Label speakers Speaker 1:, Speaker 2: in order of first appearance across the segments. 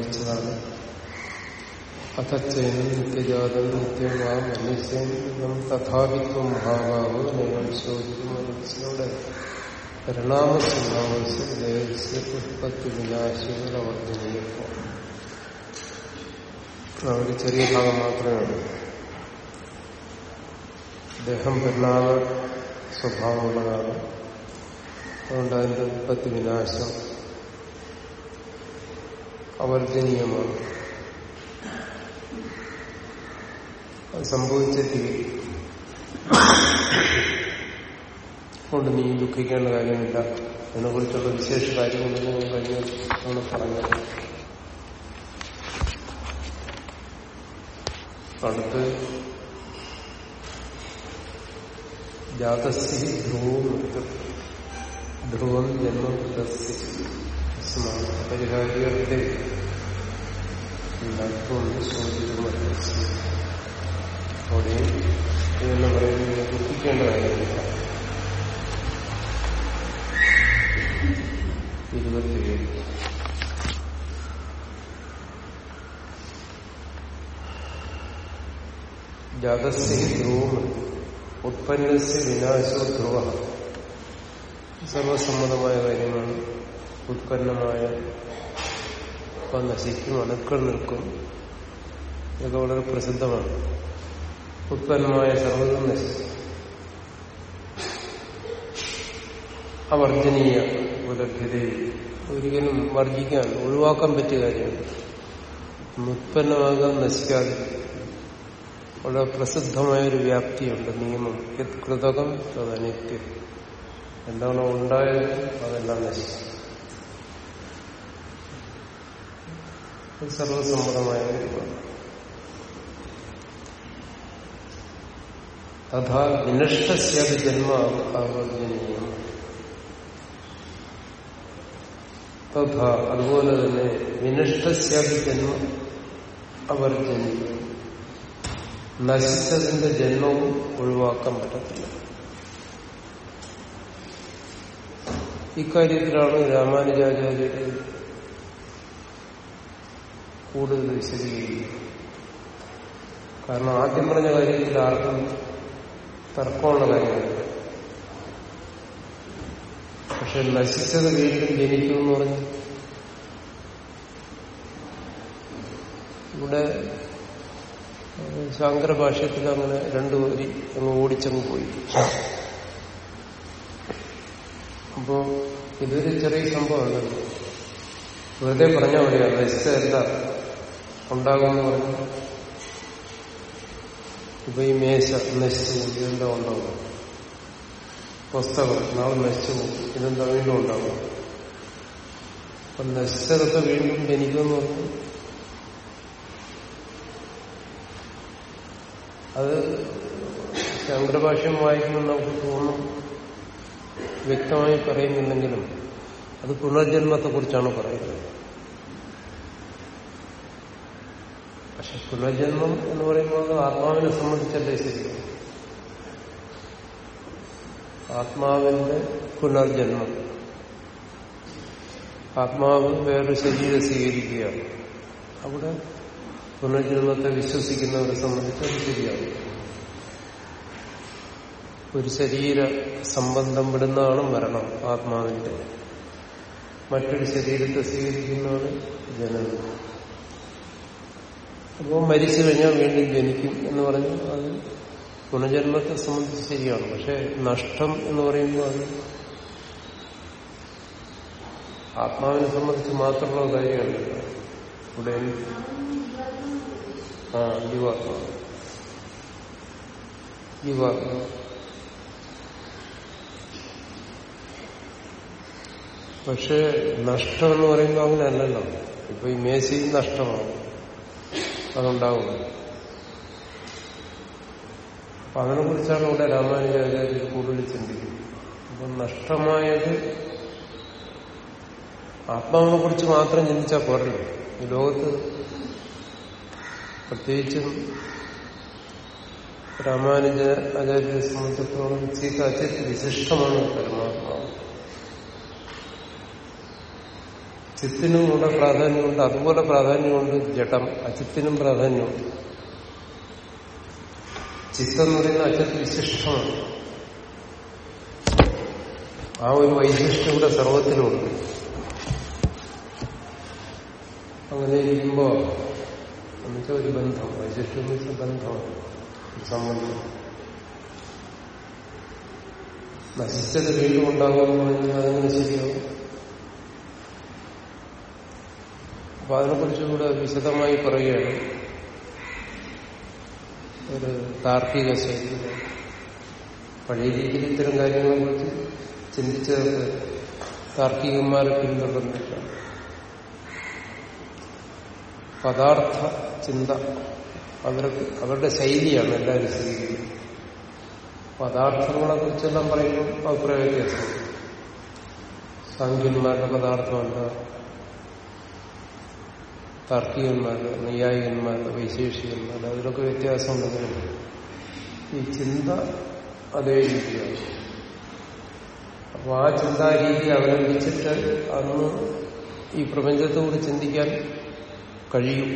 Speaker 1: ഇരുപത്താറ് വായിച്ചതാണ് അഥച്ചേനം നിത്യജാതം നിത്യമാം മനുഷ്യൻ തഥാവിത്വം മഹാഭാവോ നയം ശോചിക്കുന്നവിടെ പരിണാമസ്വഭാവസ് ദേഹസ്യ ഉത്പത്തി വിനാശികളുടെ ചെറിയ ഭാഗം മാത്രമേ ദേഹം പരിണാമ സ്വഭാവമുള്ളതാണ്. അതുകൊണ്ട് അതിന്റെ ഉൽപ്പത്തി വിനാശം അവർജനീയമാണ്. അത് സംഭവിച്ചിട്ടില്ല കൊണ്ട് നീ ദുഃഖിക്കേണ്ട കാര്യമില്ല. അതിനെക്കുറിച്ചുള്ള വിശേഷ കാര്യങ്ങളൊന്നും കഴിഞ്ഞ നമ്മൾ പറഞ്ഞത് അടുത്ത് ജാതസ്ഥി ധ്രുവം ധ്രുവം ജന്മബുദ്ധസ്ഥി പരിഹാരികളുടെ നത്വം ശോചിതമല്ല അവിടെയും ഇതെന്ന് പറയുന്നത് ദുഃഖിക്കേണ്ട കാര്യമില്ല. ഇരുപത്തിയേഴ് ജാതസ്യ ധ്രുവം ഉത്പന്നസ്യ വിനാശോ ധ്രുവ. സർവസമ്മതമായ കാര്യമാണ്. ഉത്പന്നമായ നശിക്കും അണുക്കൾ നിൽക്കും. ഇതൊക്കെ വളരെ പ്രസിദ്ധമാണ്. ഉത്പന്നമായ സർവതും നശിക്കും അവർജനീയ ഉപലഭ്യതയിൽ ഒരിക്കലും വർജിക്കാൻ ഒഴിവാക്കാൻ പറ്റിയ കാര്യമാണ്. ഉത്പന്നമാകാൻ നശിക്കാതെ വളരെ പ്രസിദ്ധമായൊരു വ്യാപ്തിയുണ്ട്. നിയമം യത് കൃതകം തദനിത്യം. എന്താണോ ഉണ്ടായത്? അതെല്ലാം നശിക്കും സർവസമ്മതമായ കാര്യമാണ് തഥാ വിനഷ്ടസ്യത് ജന്മ ആവർജനീയം തഥാ അതുപോലെ തന്നെ വിനഷ്ടസ്യത് ജന്മ അവർജനീയം നശിച്ചതിന്റെ ജന്മവും ഒഴിവാക്കാൻ പറ്റത്തില്ല. ഇക്കാര്യത്തിലാണ് രാമാനുജാചാര്യര് കൂടുതൽ വിശദീകരിക്കും. കാരണം ആദ്യം പറഞ്ഞ കാര്യത്തിൽ ആർക്കും തർക്കമുള്ള കാര്യമില്ല. പക്ഷെ നശിച്ചത് വീണ്ടും ജനിക്കുമെന്ന് പറഞ്ഞു ഇവിടെ ശാങ്കര ഭാഷയത്തിൽ അങ്ങനെ രണ്ടു വരി അങ്ങ് ഓടിച്ചങ്ങ് പോയി. അപ്പോ ഇതൊരു ചെറിയ സംഭവമാണ്. വെറുതെ പറഞ്ഞ പോലെയാണ് നശിച്ചതല്ല ഉണ്ടാകുമെന്ന് പറഞ്ഞു ഇപ്പൊ ഈ മേശ നശിച്ചു ഇതെന്താ ഉണ്ടാവും പുസ്തകം നാളെ നശിച്ചു പോകും. ഇതെന്താ വീണ്ടും ഉണ്ടാവും അപ്പൊ നശിച്ചതൊക്കെ വീണ്ടും ജനിക്കുമെന്ന് പറഞ്ഞു അത് ശങ്കരഭാഷ്യം വായിക്കുമ്പോൾ നമുക്ക് തോന്നും. വ്യക്തമായി പറയുന്നില്ലെങ്കിലും അത് പുനർജന്മത്തെക്കുറിച്ചാണ് പറയുന്നത്. പക്ഷെ പുനർജന്മം എന്ന് പറയുമ്പോൾ ആത്മാവിനെ സംബന്ധിച്ചല്ലേ ശരി ആത്മാവിന്റെ പുനർജന്മം. ആത്മാവ് വേറൊരു ശരീരം സ്വീകരിക്കുകയാണ്. അവിടെ പുനർജന്മത്തെ വിശ്വസിക്കുന്നവരെ സംബന്ധിച്ച് അത് ശരിയാണ്. ഒരു ശരീര സംബന്ധം വിടുന്നതാണ് മരണം ആത്മാവിന്റെ. മറ്റൊരു ശരീരത്തെ സ്വീകരിക്കുന്നതാണ് ജനനം. അപ്പോൾ മരിച്ചു കഴിഞ്ഞാൽ വീണ്ടും ജനിക്കും എന്ന് പറഞ്ഞാൽ അത് പുനർജന്മത്തെ സംബന്ധിച്ച് ശരിയാണ്. പക്ഷെ നഷ്ടം എന്ന് പറയുമ്പോൾ അത് ആത്മാവിനെ സംബന്ധിച്ച് മാത്രമുള്ള കാര്യമല്ല. ഇവിടെ ആ ജീവാത്മാവ്. ജീവാത്മാവ്. പക്ഷെ നഷ്ടം എന്ന് പറയുമ്പോൾ അങ്ങനെ അല്ലല്ലോ ഇപ്പൊ ഈ മേശയും നഷ്ടമാകും അതുണ്ടാവും അപ്പൊ അതിനെ കുറിച്ചാണ് ഇവിടെ രാമാനുജാചാര്യർ കൂടുതൽ ചിന്തിക്കുന്നത്. അപ്പൊ നഷ്ടമായത് ആത്മാവിനെ കുറിച്ച് മാത്രം ചിന്തിച്ചാൽ പോരല്ലോ. ഈ ലോകത്ത് പ്രത്യേകിച്ചും രാമാനുജ ആചാര്യരെ സംബന്ധിച്ചിടത്തോളം ചീത്ത അച്ഛൻ വിശിഷ്ടമാണ് പരമാത്മാവ്. ചിത്തിനും കൂടെ പ്രാധാന്യമുണ്ട് അതുപോലെ പ്രാധാന്യമുണ്ട് ജഡം അചിത്തിനും പ്രാധാന്യമുണ്ട്. ചിത്തം എന്ന് പറയുന്ന അച്ഛൻ വിശിഷ്ടമാണ്. ആ ഒരു വൈശിഷ്ട്യം കൂടെ സർവത്തിലുണ്ട്. അങ്ങനെ ഇരിക്കുമ്പോ എന്നുവെച്ചാൽ ഒരു ബന്ധം വൈശിഷ്ട്യം എന്ന് വെച്ചാൽ ബന്ധമാണ്. സംബന്ധം. നശിച്ചത് വീണ്ടും ഉണ്ടാകുമെന്ന് പറഞ്ഞാൽ അതങ്ങനെ ശരിയാവും. അപ്പൊ അതിനെക്കുറിച്ചുകൂടെ വിശദമായി പറയുകയാണ്. ഒരു താർക്കിക ശൈലി പഴയ രീതിയിൽ ഇത്തരം കാര്യങ്ങളെ കുറിച്ച് ചിന്തിച്ചത് താർക്കികന്മാരെ പിന്തുടർന്നില്ല പദാർത്ഥ ചിന്ത അവർക്ക് അവരുടെ ശൈലിയാണ് എല്ലാവരും സ്വീകരിക്കുന്നത്. പദാർത്ഥങ്ങളെ കുറിച്ചെല്ലാം പറയുമ്പോൾ അഭിപ്രായ വ്യത്യാസം സാങ്കന്മാരുടെ പദാർത്ഥമുണ്ട്. താർക്കികന്മാരുടെ നൈയായികന്മാരുടെ വൈശേഷികന്മാർ അതിലൊക്കെ വ്യത്യാസമുണ്ടെങ്കിലും ഈ ചിന്ത അതേ രീതിയാണ് അപ്പോൾ ആ ചിന്താരീതി അവലംബിച്ചിട്ട് അന്ന് ഈ പ്രപഞ്ചത്തോട് ചിന്തിക്കാൻ കഴിയും.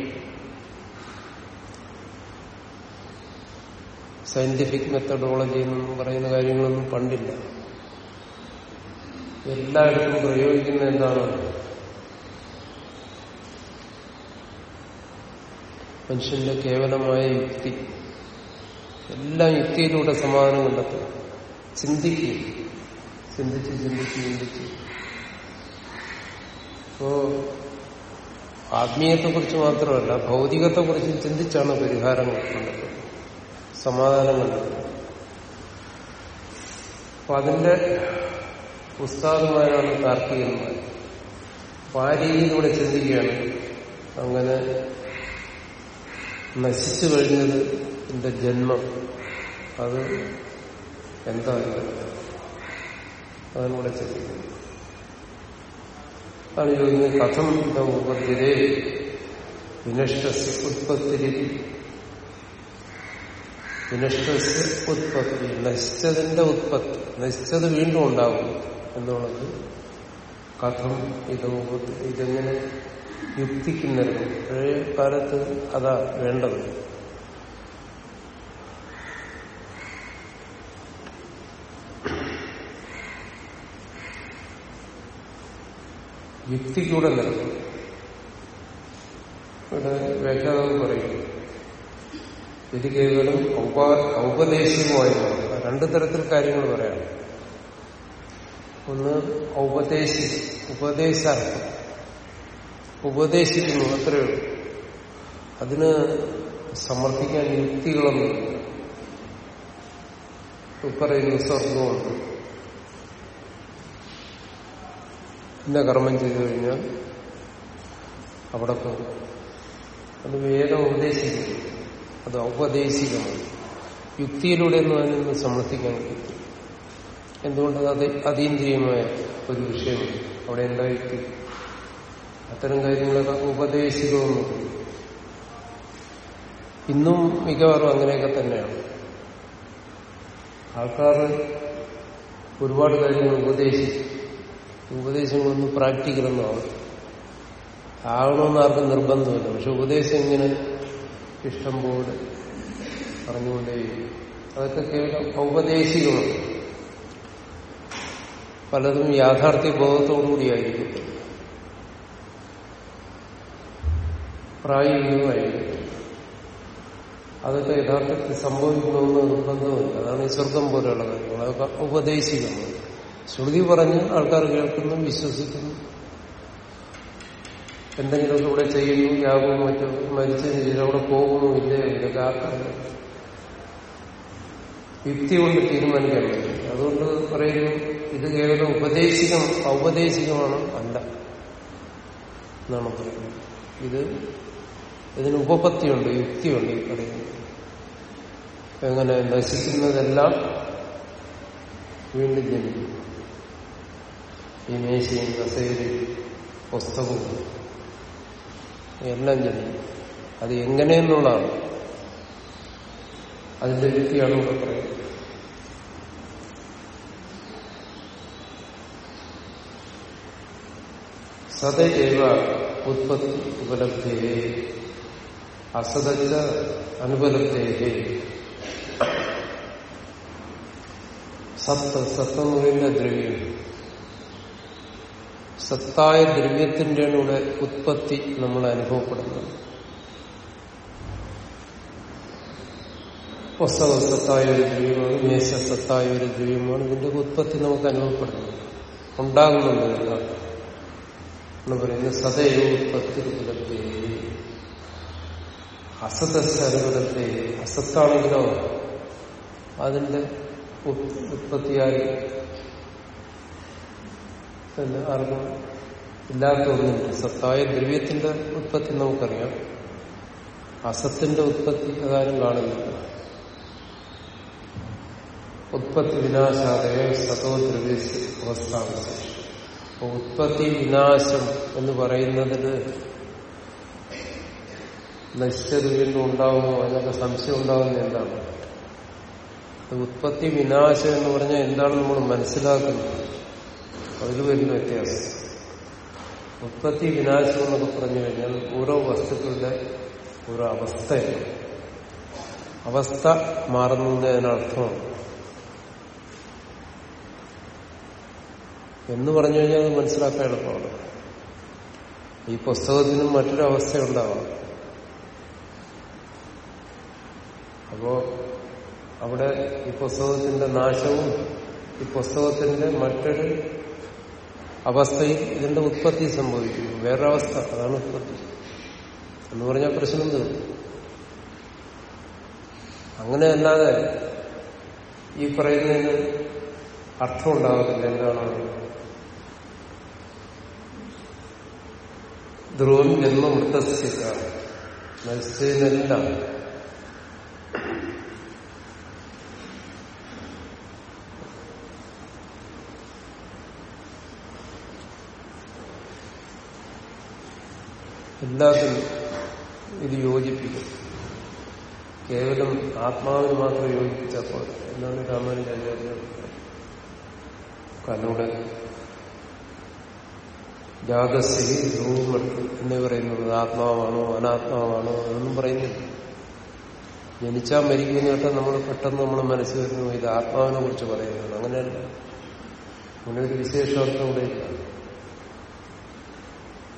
Speaker 1: സയന്റിഫിക് മെത്തഡോളജി എന്ന് പറയുന്ന കാര്യങ്ങളൊന്നും പണ്ടില്ല. എല്ലായിടത്തും പ്രയോഗിക്കുന്ന എന്താണ്? മനുഷ്യന്റെ കേവലമായ യുക്തി. എല്ലാ യുക്തിയിലൂടെ സമാധാനം കണ്ടെത്തും ചിന്തിക്കുക. ചിന്തിച്ച് ചിന്തിച്ച് ചിന്തിച്ച്. അപ്പോ ആത്മീയത്തെക്കുറിച്ച് മാത്രമല്ല ഭൗതികത്തെക്കുറിച്ച് ചിന്തിച്ചാണ് പരിഹാരങ്ങൾ കണ്ടെത്തുന്നത് സമാധാനം കണ്ടെത്തുന്നത് അപ്പൊ അതിന്റെ ഉസ്താദുമാരാണ് താർക്കികന്മാർ അപ്പൊ ആ രീതിയിലൂടെ ചിന്തിക്കുകയാണ്. അങ്ങനെ നശിച്ചു കഴിഞ്ഞത് എന്റെ ജന്മം. അത് എന്താ അതിലൂടെ ചിന്തിക്കുന്നത് ആണ് ചോദിക്കുന്നത് കഥം ഉപദ്ധ്യതേ വിനഷ്ടസ് ഉത്പത്തിരി. വിനഷ്ടസ് ഉത്പത്തി നശിച്ചതിന്റെ ഉത്പത്തി നശിച്ചത് വീണ്ടും ഉണ്ടാകും എന്നുള്ളത് കഥം ഇത് ഇതെങ്ങനെ യുക്തിക്കുന്നത് പഴയ കാലത്ത് അതാ വേണ്ടത്. യുക്തിക്കൂടെ നിൽക്കും ഇവിടെ പറയും ഇത് കേവലം ഔപദേശികമായി രണ്ടു തരത്തിൽ കാര്യങ്ങൾ പറയാം. ഒന്ന് ഔപദേശി ഉപദേശാർത്ഥം. ഉപദേശിക്കുന്നു അത്രയേ ഉള്ളൂ. അതിന് സമർപ്പിക്കാൻ യുക്തികളൊന്നും പറയുന്നു സ്വർഗമുണ്ട് ഇന്ന കർമ്മം ചെയ്തു കഴിഞ്ഞാൽ അവിടെ പോകും അത് വേദം ഉപദേശിക്കുന്നു അത് ഔപദേശികമാണ്. യുക്തിയിലൂടെ ഒന്നും അതിനൊന്നും സമർത്ഥിക്കാൻ കഴിയും എന്തുകൊണ്ട് അത് അതീന്ദ്രിയമായ ഒരു വിഷയമാണ് അവിടെ എന്താ യുക്തി അത്തരം കാര്യങ്ങളൊക്കെ ഉപദേശികമെന്ന് ഇന്നും മിക്കവാറും അങ്ങനെയൊക്കെ തന്നെയാണ്. ആൾക്കാർ ഒരുപാട് കാര്യങ്ങൾ ഉപദേശിച്ചു. ഉപദേശങ്ങളൊന്നും പ്രാക്ടിക്കലൊന്നും ആവും ആകണമെന്ന് ആർക്കും നിർബന്ധമില്ല. പക്ഷെ ഉപദേശം ഇങ്ങനെ ഇഷ്ടം പോലെ പറഞ്ഞുകൊണ്ടേ അതൊക്കെ കേവലം ഔപദേശികമാണ്. പലതും യാഥാർത്ഥ്യ ബോധത്തോടുകൂടിയായിരിക്കും പ്രായോഗികമായിരിക്കും. അതൊക്കെ യഥാർത്ഥത്തിൽ സംഭവിക്കണമെന്ന് നിർബന്ധമില്ല. അതാണ് ഈ സ്വർഗം പോലെയുള്ള കാര്യങ്ങൾ അതൊക്കെ ഉപദേശിക്കുന്നത് ശ്രുതി പറഞ്ഞ് ആൾക്കാർ കേൾക്കുന്നു വിശ്വസിക്കുന്നു. എന്തെങ്കിലുമൊക്കെ ഇവിടെ ചെയ്യുന്നു യാഗവും മറ്റും മരിച്ചതിന് ശേഷം അവിടെ പോകുന്നു ഇല്ലേ ഇതൊക്കെ ആൾക്കാർ യുക്തി കൊണ്ട് തീരുമാനിക്കാൻ പറ്റും അതുകൊണ്ട് പറയുന്നു ഇത് കേവലം ഉപദേശികം ഔപദേശികമാണ്? അല്ല. എന്നാണ് പറയുന്നത്. ഇത് ഇതിന് ഉപപത്തിയുണ്ട് യുക്തിയുണ്ട് ഈ പറയുന്നത് എങ്ങനെ നശിക്കുന്നതെല്ലാം വീണ്ടും ജനിക്കും. ഈ മേശയും കസേരയും പുസ്തകവും എല്ലാം ജനിക്കും. അത് എങ്ങനെയെന്നുള്ളതാണ്. അതിന്റെ യുക്തിയാണ് ഇവിടെ പറയുന്നത്. സതൈവ ഉത്പത്തി ഉപലബ്ധേ അസതച്ച അനുപലബ്ധേ സത്ത് സത്ത് എന്ന് പറയുന്ന ദ്രവ്യം. സത്തായ ദ്രവ്യത്തിന്റെയാണ് ഇവിടെ ഉത്പത്തി നമ്മൾ അനുഭവപ്പെടുന്നത്. പുസ്തകം സത്തായ ഒരു ദ്രവ്യമാണ് മേശ സത്തായ ഒരു ദ്രവ്യമാണ്. ഇതിന്റെ ഉത്പത്തി നമുക്ക് അനുഭവപ്പെടുന്നത്. ഉണ്ടാകുന്നുണ്ട് എല്ലാം എന്ന് പറയുന്നത് സദൈവ ഉത്പത്തി ഉപലബ്ധി അനുബലത്തെ അസത്താണെങ്കിലോ അതിന്റെ ഉത്പത്തിയായി ആർക്കും ഇല്ലാത്ത ഒന്നുമില്ല സത്തായ ദ്രവ്യത്തിന്റെ ഉത്പത്തി നമുക്കറിയാം. അസത്തിന്റെ ഉത്പത്തി അതാരും കാണുന്നില്ല ഉത്പത്തി വിനാശാദയ സതോ ദ്രവ്യ അവസ്ഥാവിശേഷം ഉത്പത്തി വിനാശം എന്ന് പറയുന്നതിന് നശിച്ചത് വീണ്ടും ഉണ്ടാവുമോ അതിനൊക്കെ സംശയം ഉണ്ടാകുന്ന എന്താണ് ഉത്പത്തി വിനാശം എന്ന് പറഞ്ഞാൽ എന്താണ് നമ്മൾ മനസ്സിലാക്കുന്നത് അതിൽ വരുന്ന വ്യത്യാസം. ഉത്പത്തി വിനാശം എന്നൊക്കെ പറഞ്ഞു കഴിഞ്ഞാൽ ഓരോ വസ്തുക്കളുടെ ഓരോ അവസ്ഥയാണ് അവസ്ഥ മാറുന്നതിനർത്ഥമാണ് എന്ന് പറഞ്ഞു കഴിഞ്ഞാൽ അത് മനസ്സിലാക്കാൻ എളുപ്പമാണ്. ഈ പുസ്തകത്തിനും മറ്റൊരവസ്ഥ അവസ്ഥയുണ്ടാവാം അപ്പോ അവിടെ ഈ പുസ്തകത്തിന്റെ നാശവും ഈ പുസ്തകത്തിന്റെ മറ്റൊരു അവസ്ഥയും ഇതിന്റെ ഉത്പത്തി സംഭവിക്കുന്നു. വേറൊരവസ്ഥ അതാണ് ഉത്പത്തി. എന്ന് പറഞ്ഞാൽ പ്രശ്നം തീർന്നു. അങ്ങനെ അല്ലാതെ ഈ പറയുന്നതിന് അർത്ഥം ഉണ്ടാകത്തില്ല എന്താണ് ധ്രുവൻ ജന്മ വൃത്തസ്ഥിത മത്സ്യനെല്ലാം എല്ലാത്തിനും ഇത് യോജിപ്പിക്കും. കേവലം ആത്മാവിന് മാത്രം യോജിപ്പിച്ചപ്പോൾ എന്നാണ് രാമാനുജാചാര്യ കാരണം ഇവിടെ ജാതസ്ഥിതി ധ്രുവമട്ട് എന്ന് പറയുന്നത് ആത്മാവാണോ അനാത്മാവാണോ അതൊന്നും പറയുന്നില്ല. ജനിച്ചാൽ മരിക്കുന്നതൊക്കെ നമ്മൾ പെട്ടെന്ന് നമ്മൾ മനസ്സിൽ വരുന്നു ഇത് ആത്മാവിനെ കുറിച്ച് പറയുന്നത്. അങ്ങനെയല്ല. അങ്ങനെ ഒരു വിശേഷാർത്ഥം ഇവിടെ ഇല്ല.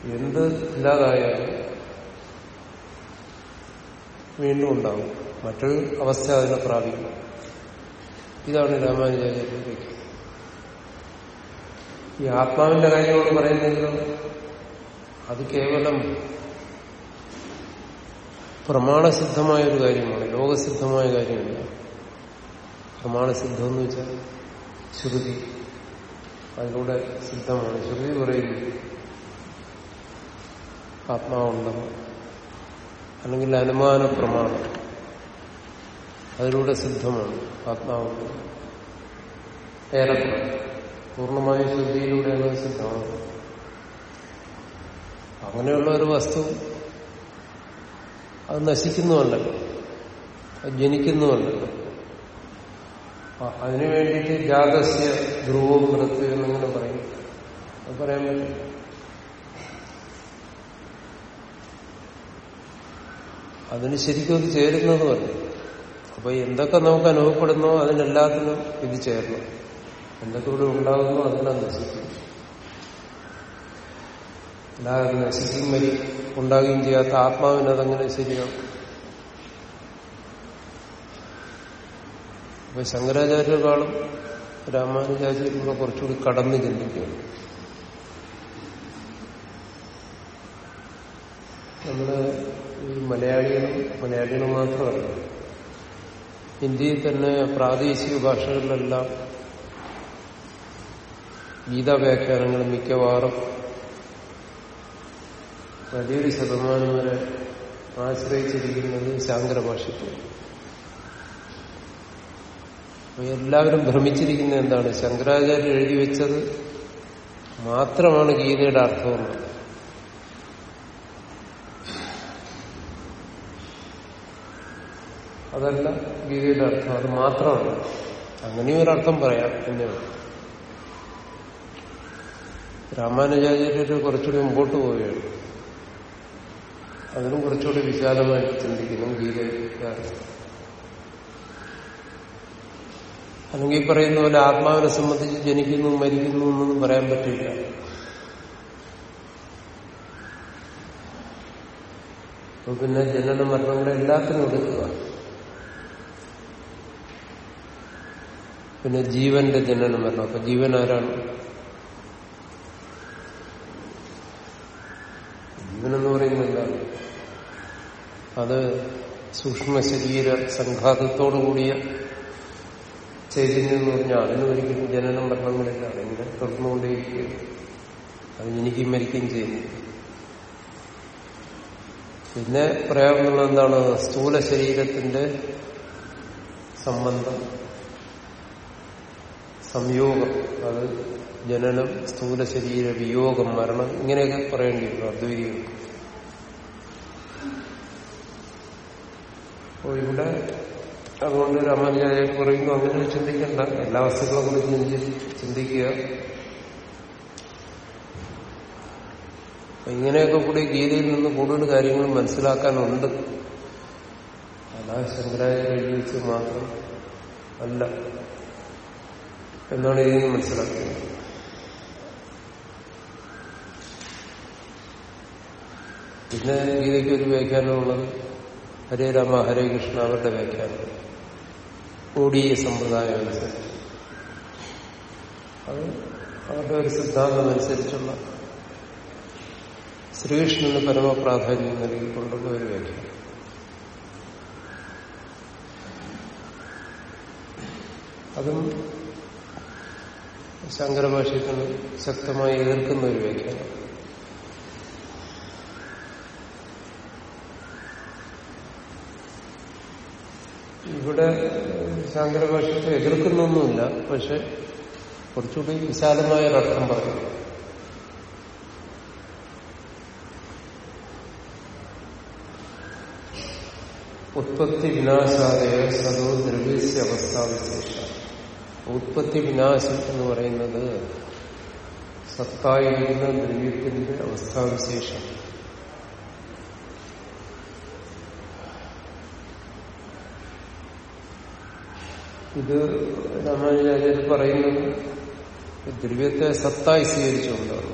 Speaker 1: എന്ത് ഇല്ലാതായാലും വീണ്ടും ഉണ്ടാവും. മറ്റൊരു അവസ്ഥ അതിനെ പ്രാപിക്കും. ഇതാണ് രാമാനുചാര്യത്തിന്റെ ഈ ആത്മാവിന്റെ കാര്യമാണ് പറയുന്നെങ്കിലും അത് കേവലം പ്രമാണസിദ്ധമായ ഒരു കാര്യമാണ് ലോകസിദ്ധമായ കാര്യമല്ല. പ്രമാണസിദ്ധം എന്ന് വെച്ചാൽ ശ്രുതി. അതിലൂടെ സിദ്ധമാണ്. ശ്രുതി പറയുന്നു ആത്മാവുണ്ടെന്ന്. അല്ലെങ്കിൽ അനുമാന പ്രമാണം അതിലൂടെ സിദ്ധമാണ് ആത്മാവുണ്ട് ഏറെക്കുറെ. പൂർണമായ ശുദ്ധിയിലൂടെയാണ് സിദ്ധമാണ് അങ്ങനെയുള്ള ഒരു വസ്തു അത് നശിക്കുന്നുമല്ലല്ലോ അത് ജനിക്കുന്നുമല്ലല്ലോ അതിനു വേണ്ടിയിട്ട് ധ്രുവവും മൃത്യു എന്നിങ്ങനെ പറയും. അത് പറയാൻ പറ്റും അതിന് ശരിക്കും അത് ചേരുന്നതുമല്ല അപ്പൊ എന്തൊക്കെ നമുക്ക് അനുഭവപ്പെടുന്നോ അതിനെല്ലാത്തിനും ഇത് ചേരണം. എന്തൊക്കെ ഇവിടെ ഉണ്ടാകുന്നു അതിനാ നശിക്കും. അല്ലാതെ നശിക്കും വരി ഉണ്ടാകുകയും ചെയ്യാത്ത ആത്മാവിന് അതങ്ങനെ ശരിയാവും. അപ്പൊ ശങ്കരാചാര്യരെക്കാളും രാമാനുജാചാര്യരുടെ കുറച്ചുകൂടി കടന്നു ചിന്തിക്കുകയാണ് നമ്മുടെ മലയാളികളും മലയാളികൾ മാത്രമല്ല. ഇന്ത്യയിൽ തന്നെ പ്രാദേശിക ഭാഷകളിലെല്ലാം ഗീതാ വ്യാഖ്യാനങ്ങൾ മിക്കവാറും വലിയൊരു ശതമാനം വരെ ആശ്രയിച്ചിരിക്കുന്നത് ശാങ്കര ഭാഷയ്ക്ക്. എല്ലാവരും ഭ്രമിച്ചിരിക്കുന്നത് എന്താണ്? ശങ്കരാചാര്യ എഴുതി വെച്ചത് മാത്രമാണ് ഗീതയുടെ അർത്ഥമെന്ന് അതല്ല ഗീതയുടെ അർത്ഥം. അത് മാത്രമാണ് അങ്ങനെയും ഒരർത്ഥം പറയാം. എന്നെയാണ് രാമാനുചാചാര്യർ കുറച്ചുകൂടി മുമ്പോട്ട് പോവുകയാണ്. അതിനും കുറച്ചുകൂടി വിശാലമായിട്ട് ചിന്തിക്കുന്നു ഗീതയുടെ അല്ലെങ്കിൽ പറയുന്ന പോലെ ആത്മാവിനെ സംബന്ധിച്ച് ജനിക്കുന്നു മരിക്കുന്നു എന്നൊന്നും പറയാൻ പറ്റില്ല. പിന്നെ ജനന മരണങ്ങളെ എല്ലാത്തിനും എടുക്കുക. പിന്നെ ജീവന്റെ ജനനം വരണം. അപ്പൊ ജീവൻ ആരാണ്? ജീവനെന്ന് പറയുന്നില്ല അത് സൂക്ഷ്മ ശരീര സംഘാതത്തോടുകൂടിയ ചൈതന്യം എന്ന് പറഞ്ഞാൽ അതിന് ഒരിക്കലും ജനനം മരണങ്ങളില്ല അതിങ്ങനെ തുടർന്നുകൊണ്ടേയിരിക്കുക. അത് ജനിക്കുകയും മരിക്കുകയും ചെയ്യുന്നു പിന്നെ പറയാവുന്നത് എന്താണ്? സ്ഥൂല ശരീരത്തിന്റെ സംബന്ധം. സംയോഗം. അത് ജനനം സ്ഥൂല ശരീര വിയോഗം മരണം ഇങ്ങനെയൊക്കെ പറയേണ്ടി വരും അദ്വൈതികൾക്ക് അപ്പോ ഇവിടെ അതുകൊണ്ട് രാമാനുചാര്യ പറയുന്നു അങ്ങനെ ചിന്തിക്കണ്ട. എല്ലാ വസ്തുക്കളെ കുറിച്ച് ചിന്തിക്കുക. ഇങ്ങനെയൊക്കെ കൂടി ഗീതയിൽ നിന്ന് കൂടുതൽ കാര്യങ്ങൾ മനസ്സിലാക്കാനുണ്ട്. അതാ ശങ്കരാചാര്യ എഴുതി മാത്രം അല്ല. എന്നാണ് ഇതിൽ നിന്ന് മനസ്സിലാക്കുന്നത് പിന്നെ ഗീതയ്ക്ക് ഒരു വ്യാഖ്യാനമുള്ളത് ഹരേ രാമ ഹരേ കൃഷ്ണ അവരുടെ വ്യാഖ്യാനം. ഓടിയ സമ്പ്രദായം അനുസരിച്ച്. അത് അവരുടെ ഒരു സിദ്ധാന്തം അനുസരിച്ചുള്ള ശ്രീകൃഷ്ണന് പരമപ്രാധാന്യം നൽകിക്കൊണ്ടുള്ള ഒരു വ്യാഖ്യാനം. അതും ശങ്കരഭാഷ്യത്തിന് ശക്തമായി എതിർക്കുന്ന ഒരു വ്യാഖ്യാനം. ഇവിടെ ശാങ്കരഭാഷ്യത്തെ എതിർക്കുന്നൊന്നുമില്ല പക്ഷെ കുറച്ചുകൂടി വിശാലമായ ഒരർത്ഥം പറയും ഉത്പത്തി വിനാശാദയ സദോ ദ്രവ്യസ്യ അവസ്ഥാവിശേഷ ഉത്പത്തി വിനാശം എന്ന് പറയുന്നത് സത്തായിരിക്കുന്ന ദ്രവ്യത്തിന്റെ അവസ്ഥാവിശേഷം. ഇത് രാമാനുചാര്യർ പറയുന്നത് ദ്രവ്യത്തെ സത്തായി സ്വീകരിച്ചുകൊണ്ടാണ്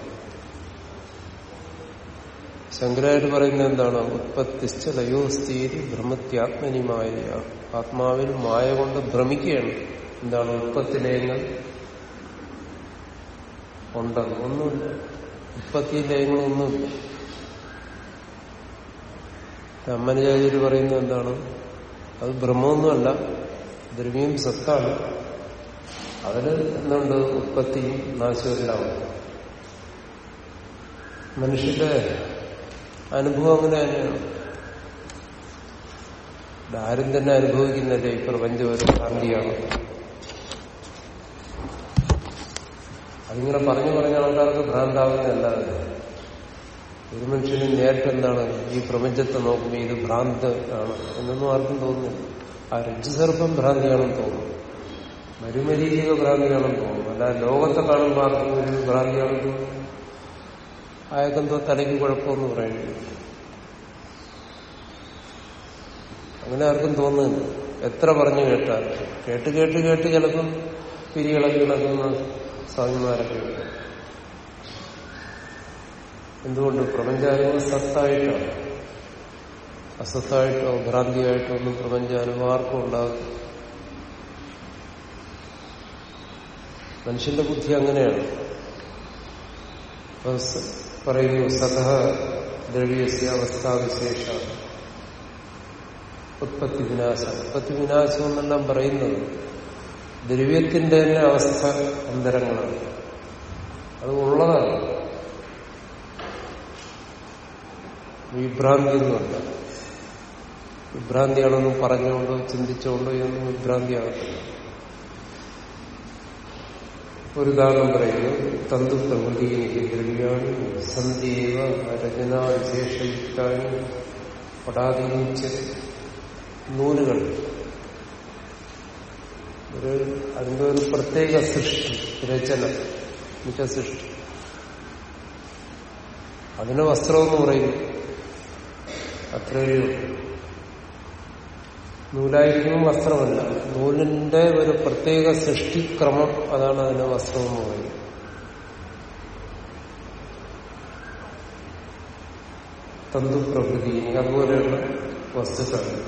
Speaker 1: ശങ്കരാചാര്യ പറയുന്നത് എന്താണ്? ഉത്പത്തിശ്ച ലയോസ്ഥീതി ഭ്രമത്യാത്മനിമായ ആത്മാവിൽ മായ കൊണ്ട് ഭ്രമിക്കുകയാണ്. എന്താണ് ഉത്പത്തി ലയങ്ങൾ? ഉണ്ടെന്ന്. ഒന്നുമില്ല. ഉൽപ്പത്തി ലയങ്ങളൊന്നുമില്ല രാമാനുചാര്യർ പറയുന്നത് എന്താണ്? അത് ബ്രഹ്മൊന്നുമല്ല ദ്രവ്യം സത്താണ്. അതിന് എന്തുണ്ട്? ഉൽപ്പത്തിയും നാശവും മനുഷ്യന്റെ അനുഭവം അങ്ങനെ തന്നെയാണ്. ആരും തന്നെ അനുഭവിക്കുന്നല്ലേ ഈ പ്രപഞ്ചം ഒരു ഭ്രാന്തിയാണ് അതിങ്ങനെ പറഞ്ഞു പറഞ്ഞ ആൾക്കാർക്ക് ഭ്രാന്താവുന്നതല്ലാതെ ഒരു മനുഷ്യന് നേരിട്ട് എന്താണ് ഈ പ്രപഞ്ചത്തെ നോക്കുമ്പോൾ ഇത് ഭ്രാന്ത് ആണ്. എന്നൊന്നും ആർക്കും തോന്നുന്നില്ല. ആ രജ്ജുസർപ്പം ഭ്രാന്തിയാണെന്ന് തോന്നും. മരുമരീചിക ഭ്രാന്തിയാണെന്ന് തോന്നും. അല്ല ലോകത്തെ കാണുമ്പോൾ ആർക്കും ഒരു ഭ്രാന്തിയാണെന്ന് തോന്നും ആയതെന്തോ തലയ്ക്ക് കുഴപ്പമെന്ന് പറയുന്നു അങ്ങനെ ആർക്കും തോന്നുന്നില്ല. എത്ര പറഞ്ഞു കേട്ടാൽ കേട്ട് കേട്ട് കേട്ട് ചിലപ്പം പിരികളൊക്കെ കിടക്കുന്ന സ്വാമിമാരൊക്കെ. എന്തുകൊണ്ട് പ്രപഞ്ചാനുഭവം സത്തായിട്ടാണ് അസത്തായിട്ടോ ഭ്രാന്തിയായിട്ടോ ഒന്നും പ്രപഞ്ചാനുഭവം ആർക്കും ഉണ്ടാകും മനുഷ്യന്റെ ബുദ്ധി അങ്ങനെയാണ്. പറയുന്നു സതഹ ദ്രവ്യസ്യ അവസ്ഥാവിശേഷ ഉത്പത്തി വിനാശം ഉത്പത്തി വിനാശം എന്നെല്ലാം പറയുന്നത് ദ്രവ്യത്തിന്റെ തന്നെ അവസ്ഥ അന്തരങ്ങളാണ്. അത് ഉള്ളതാണ്. വിഭ്രാന്തി ഒന്നുമല്ല വിഭ്രാന്തിയാണെന്ന് പറഞ്ഞുകൊണ്ടോ ചിന്തിച്ചുകൊണ്ടോ ഇതൊന്നും വിഭ്രാന്തിയാകത്തില്ല. ഒരു ഉദാഹരണം പറയുന്നു തന്തു പ്രകൃതി ദ്രവ്യാണി സന്ധ്യവ രചന വിശേഷയുക്താണി പടാതീനിച്ച് നൂലുകൾ. ഒരു അതിന്റെ ഒരു പ്രത്യേക സൃഷ്ടി രചന മിക്ക സൃഷ്ടി. അതിന് വസ്ത്രമെന്ന് പറയുന്നു അത്രയേ. നൂലായിരിക്കും വസ്ത്രമല്ല. നൂലിന്റെ ഒരു പ്രത്യേക സൃഷ്ടിക്രമം അതാണ് അതിന്റെ വസ്ത്രം എന്ന് പറയുന്നത് തന്തുപ്രകൃതി അതുപോലെയുള്ള വസ്തുക്കൾ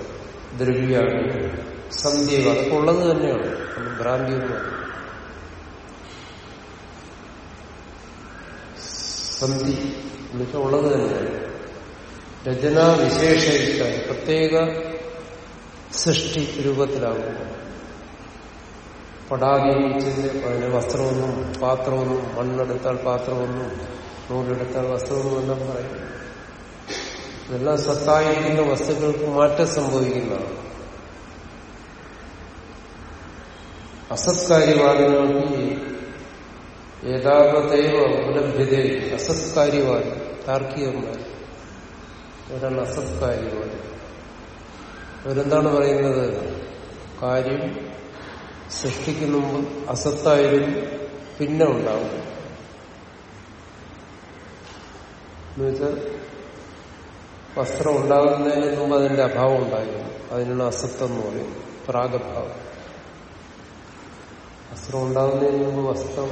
Speaker 1: ദ്രവ്യാണ് സന്ധ്യ അതൊക്കെ ഉള്ളത് തന്നെയാണ്. ഭ്രാന്തിയൊന്നും സന്ധി എന്നുവെച്ചാൽ ഉള്ളത് തന്നെയാണ്. രചനാ വിശേഷയിട്ട പ്രത്യേക സൃഷ്ടി രൂപത്തിലാകുന്നു. പടാതിച്ചിന്റെ അതിന് വസ്ത്രമൊന്നും പാത്രമൊന്നും മണ്ണെടുത്താൽ പാത്രമൊന്നും നൂലെടുത്താൽ വസ്ത്രമൊന്നും എല്ലാം പറയും ഇതെല്ലാം സത്തായിരിക്കുന്ന വസ്തുക്കൾക്ക് മാറ്റം സംഭവിക്കുന്നതാണ്. അസത്കാര്യവാദികൾക്ക് ഏതാവതൈവ ഉപലഭ്യത അസത്കാര്യവാദി താർക്കികന്മാർ. അവരാണ് അസത്കാര്യവാദി. അവരെന്താണ് പറയുന്നത്? കാര്യം സൃഷ്ടിക്കുന്ന മുമ്പ് അസത്തായിരുന്നു പിന്നെ ഉണ്ടാവും. എന്നുവെച്ചാൽ വസ്ത്രം ഉണ്ടാകുന്നതിന് മുമ്പ് അതിന്റെ അഭാവം ഉണ്ടായിരുന്നു. അതിനുള്ള അസത്വം എന്ന് പറയും. പ്രാഗഭാവം. വസ്ത്രം ഉണ്ടാകുന്നതിന് മുമ്പ് വസ്ത്രം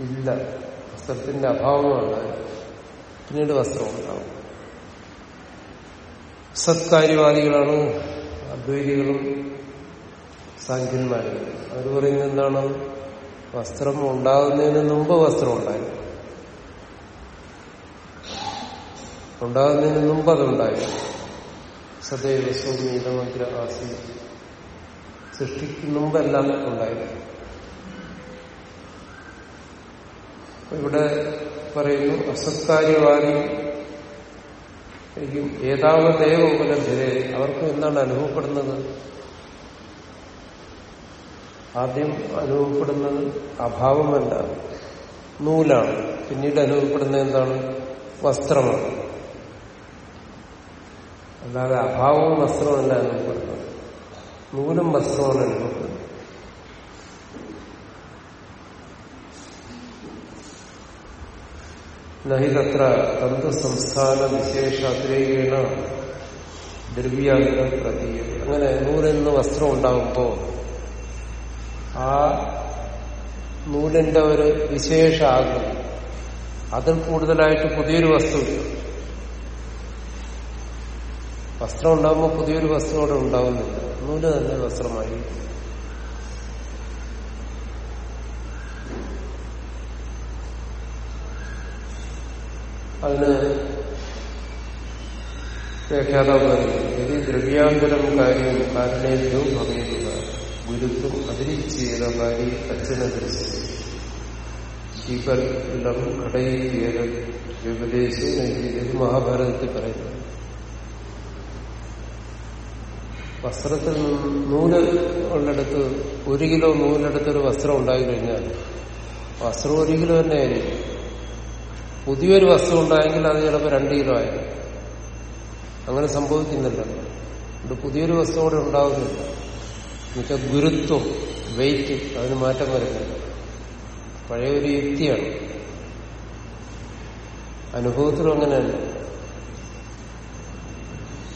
Speaker 1: ഇല്ല. വസ്ത്രത്തിന്റെ അഭാവമാണ് പിന്നീട് വസ്ത്രം ഉണ്ടാവും സത്കാര്യവാദികളാണ് അദ്വൈതികളും സാഖ്യന്മാരും. അവർ പറയുന്നത് എന്താണ്? വസ്ത്രം ഉണ്ടാകുന്നതിന് മുമ്പ് വസ്ത്രം ഉണ്ടായി. ഉണ്ടാകുന്നതിന് മുമ്പ് അതുണ്ടായി സദൈവ സൗമ്യതമഗ്ര സൃഷ്ടിക്ക് മുമ്പെല്ലാം ഉണ്ടായിരുന്നു. ഇവിടെ പറയുന്നു അസത്കാര്യവാദി ശരിക്കും ഉപലബ്ധരെ ഉപലഭ്യത അവർക്ക് എന്താണ് അനുഭവപ്പെടുന്നത്? ആദ്യം അനുഭവപ്പെടുന്നത് അഭാവമല്ല നൂലാണ്. പിന്നീട് അനുഭവപ്പെടുന്നത് എന്താണ്? വസ്ത്രമാണ്. അല്ലാതെ അഭാവവും വസ്ത്രമല്ല അനുഭവപ്പെടുന്നത്. നൂലും വസ്ത്രമാണ് അനുഭവപ്പെടുന്നത് നഹി തത്ര തന്തു സംസ്ഥാന വിശേഷ അതിരേകേണ പ്രതീയ അങ്ങനെ നൂലെന്ന് വസ്ത്രം ഉണ്ടാകുമ്പോൾ ആ നൂലിന്റെ ഒരു വിശേഷ ആഗ്രഹം അതിൽ കൂടുതലായിട്ട് പുതിയൊരു വസ്തു വസ്ത്രം ഉണ്ടാകുമ്പോൾ പുതിയൊരു വസ്തു അവിടെ ഉണ്ടാകുന്നില്ല നൂൽ തന്നെ വസ്ത്രമായി. അതിന് വ്യാഖ്യാതാവ് ഇത് ദ്രവ്യാന്തരം കാര്യം കാരണേന്ദ്രവും ഭവേതുക ഗുരുത്വം അതിരിച്ചേത കാര്യം അച്ഛന ദൃശ്യം ശീകലം ഇത് മഹാഭാരതത്തിൽ പറയുന്നു. വസ്ത്രത്തിൽ നൂൽ ഉള്ളിടത്ത് ഒരു കിലോ നൂലെടുത്തൊരു വസ്ത്രം ഉണ്ടായി കഴിഞ്ഞാൽ വസ്ത്രം ഒരു കിലോ തന്നെ ആയിരിക്കും പുതിയൊരു വസ്ത്രം ഉണ്ടായെങ്കിൽ അത് ചിലപ്പോൾ രണ്ട് കിലോ ആയിരിക്കും. അങ്ങനെ സംഭവിക്കുന്നില്ല. ഇത് പുതിയൊരു വസ്തു കൂടെ ഉണ്ടാകുന്നില്ല എന്നുവെച്ചാൽ ഗുരുത്വം വെയിറ്റ് അതിന് മാറ്റം വരുന്നില്ല. പഴയ ഒരു യുക്തിയാണ്. അനുഭവത്തിലും അങ്ങനെയല്ല.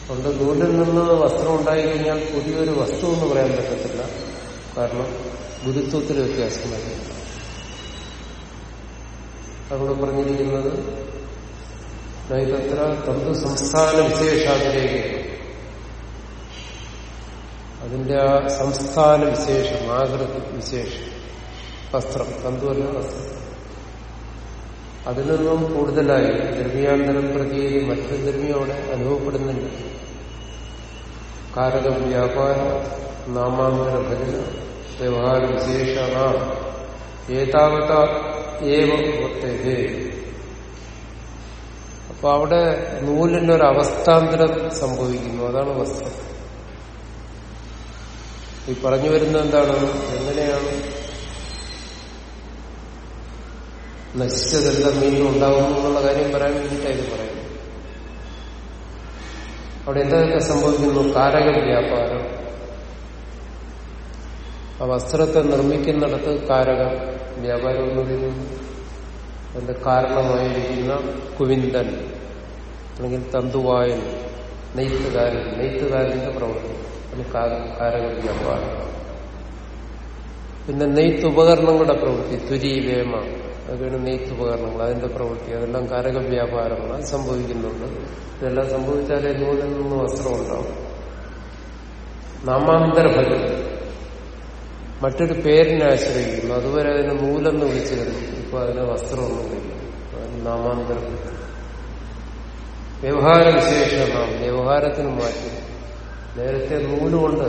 Speaker 1: അതുകൊണ്ട് നൂലിൽ നിന്ന് വസ്ത്രം ഉണ്ടായിക്കഴിഞ്ഞാൽ പുതിയൊരു വസ്തു എന്ന് പറയാൻ പറ്റത്തില്ല. കാരണം ഗുരുത്വത്തിൽ വ്യത്യാസം വരുന്നില്ല അവിടെ പറഞ്ഞിരിക്കുന്നത് നൈതത്ര തന്തു സംസ്ഥാന വിശേഷാതിലേക്ക് അതിന്റെ ആ സംസ്ഥാന വിശേഷം ആകൃതി വിശേഷം വസ്ത്രം തന്തുവല്ല വസ്ത്രം. അതിൽ നിന്നും കൂടുതലായി ദ്രവ്യാന്തരം പ്രതീതി മറ്റൊരു ദ്രവ്യം അവിടെ അനുഭവപ്പെടുന്നില്ല. കാരക വ്യാപാര നാമാന്തര ഭജന വ്യവഹാര വിശേഷ ഏതാവത ഏവം വർത്തേ അപ്പൊ അവിടെ നൂലിന്റെ ഒരു അവസ്ഥാന്തരം സംഭവിക്കുന്നു. അതാണ് വസ്ത്രം. ഈ പറഞ്ഞു വരുന്നത് എന്താണ്? എങ്ങനെയാണ്? നശിച്ചതെല്ലാം വീണ്ടും ഉണ്ടാകുന്നു എന്നുള്ള കാര്യം പറയാൻ വേണ്ടിയിട്ടാണ് പറയുന്നത്. അവിടെ എന്തൊക്കെ സംഭവിക്കുന്നു? കാരക വ്യാപാരം ആ വസ്ത്രത്തെ നിർമ്മിക്കുന്നിടത്ത് കാരക വ്യാപാരം എന്ന് പറയുന്നത് അതിന്റെ കാരണമായിരിക്കുന്ന കുവിന്ദൻ അല്ലെങ്കിൽ തന്തുവായൻ നെയ്ത്തുകാരൻ. നെയ്ത്തുകാരന്റെ പ്രവൃത്തി അത് കാരക വ്യാപാരം പിന്നെ നെയ്ത്ത് ഉപകരണങ്ങളുടെ പ്രവൃത്തി തുരി വേമ. അതൊക്കെയാണ് നെയ്ത്ത് ഉപകരണങ്ങൾ അതിന്റെ പ്രവൃത്തി അതെല്ലാം കാരക വ്യാപാരമാണ് അത് സംഭവിക്കുന്നുണ്ട്. ഇതെല്ലാം സംഭവിച്ചാലേ നൂലിൽ നിന്ന് വസ്ത്രം ഉണ്ടാവും. നാമാന്തര മറ്റൊരു പേരിനെ ആശ്രയിക്കുന്നു. അതുവരെ അതിന് നൂലെന്ന് വിളിച്ചിരുന്നു ഇപ്പൊ അതിന് വസ്ത്രമൊന്നും വിളിക്കുന്നു. അതിന് നാമാന്തര വ്യവഹാര വിശേഷമാണ് വ്യവഹാരത്തിന് മാറ്റി. നേരത്തെ നൂലുകൊണ്ട്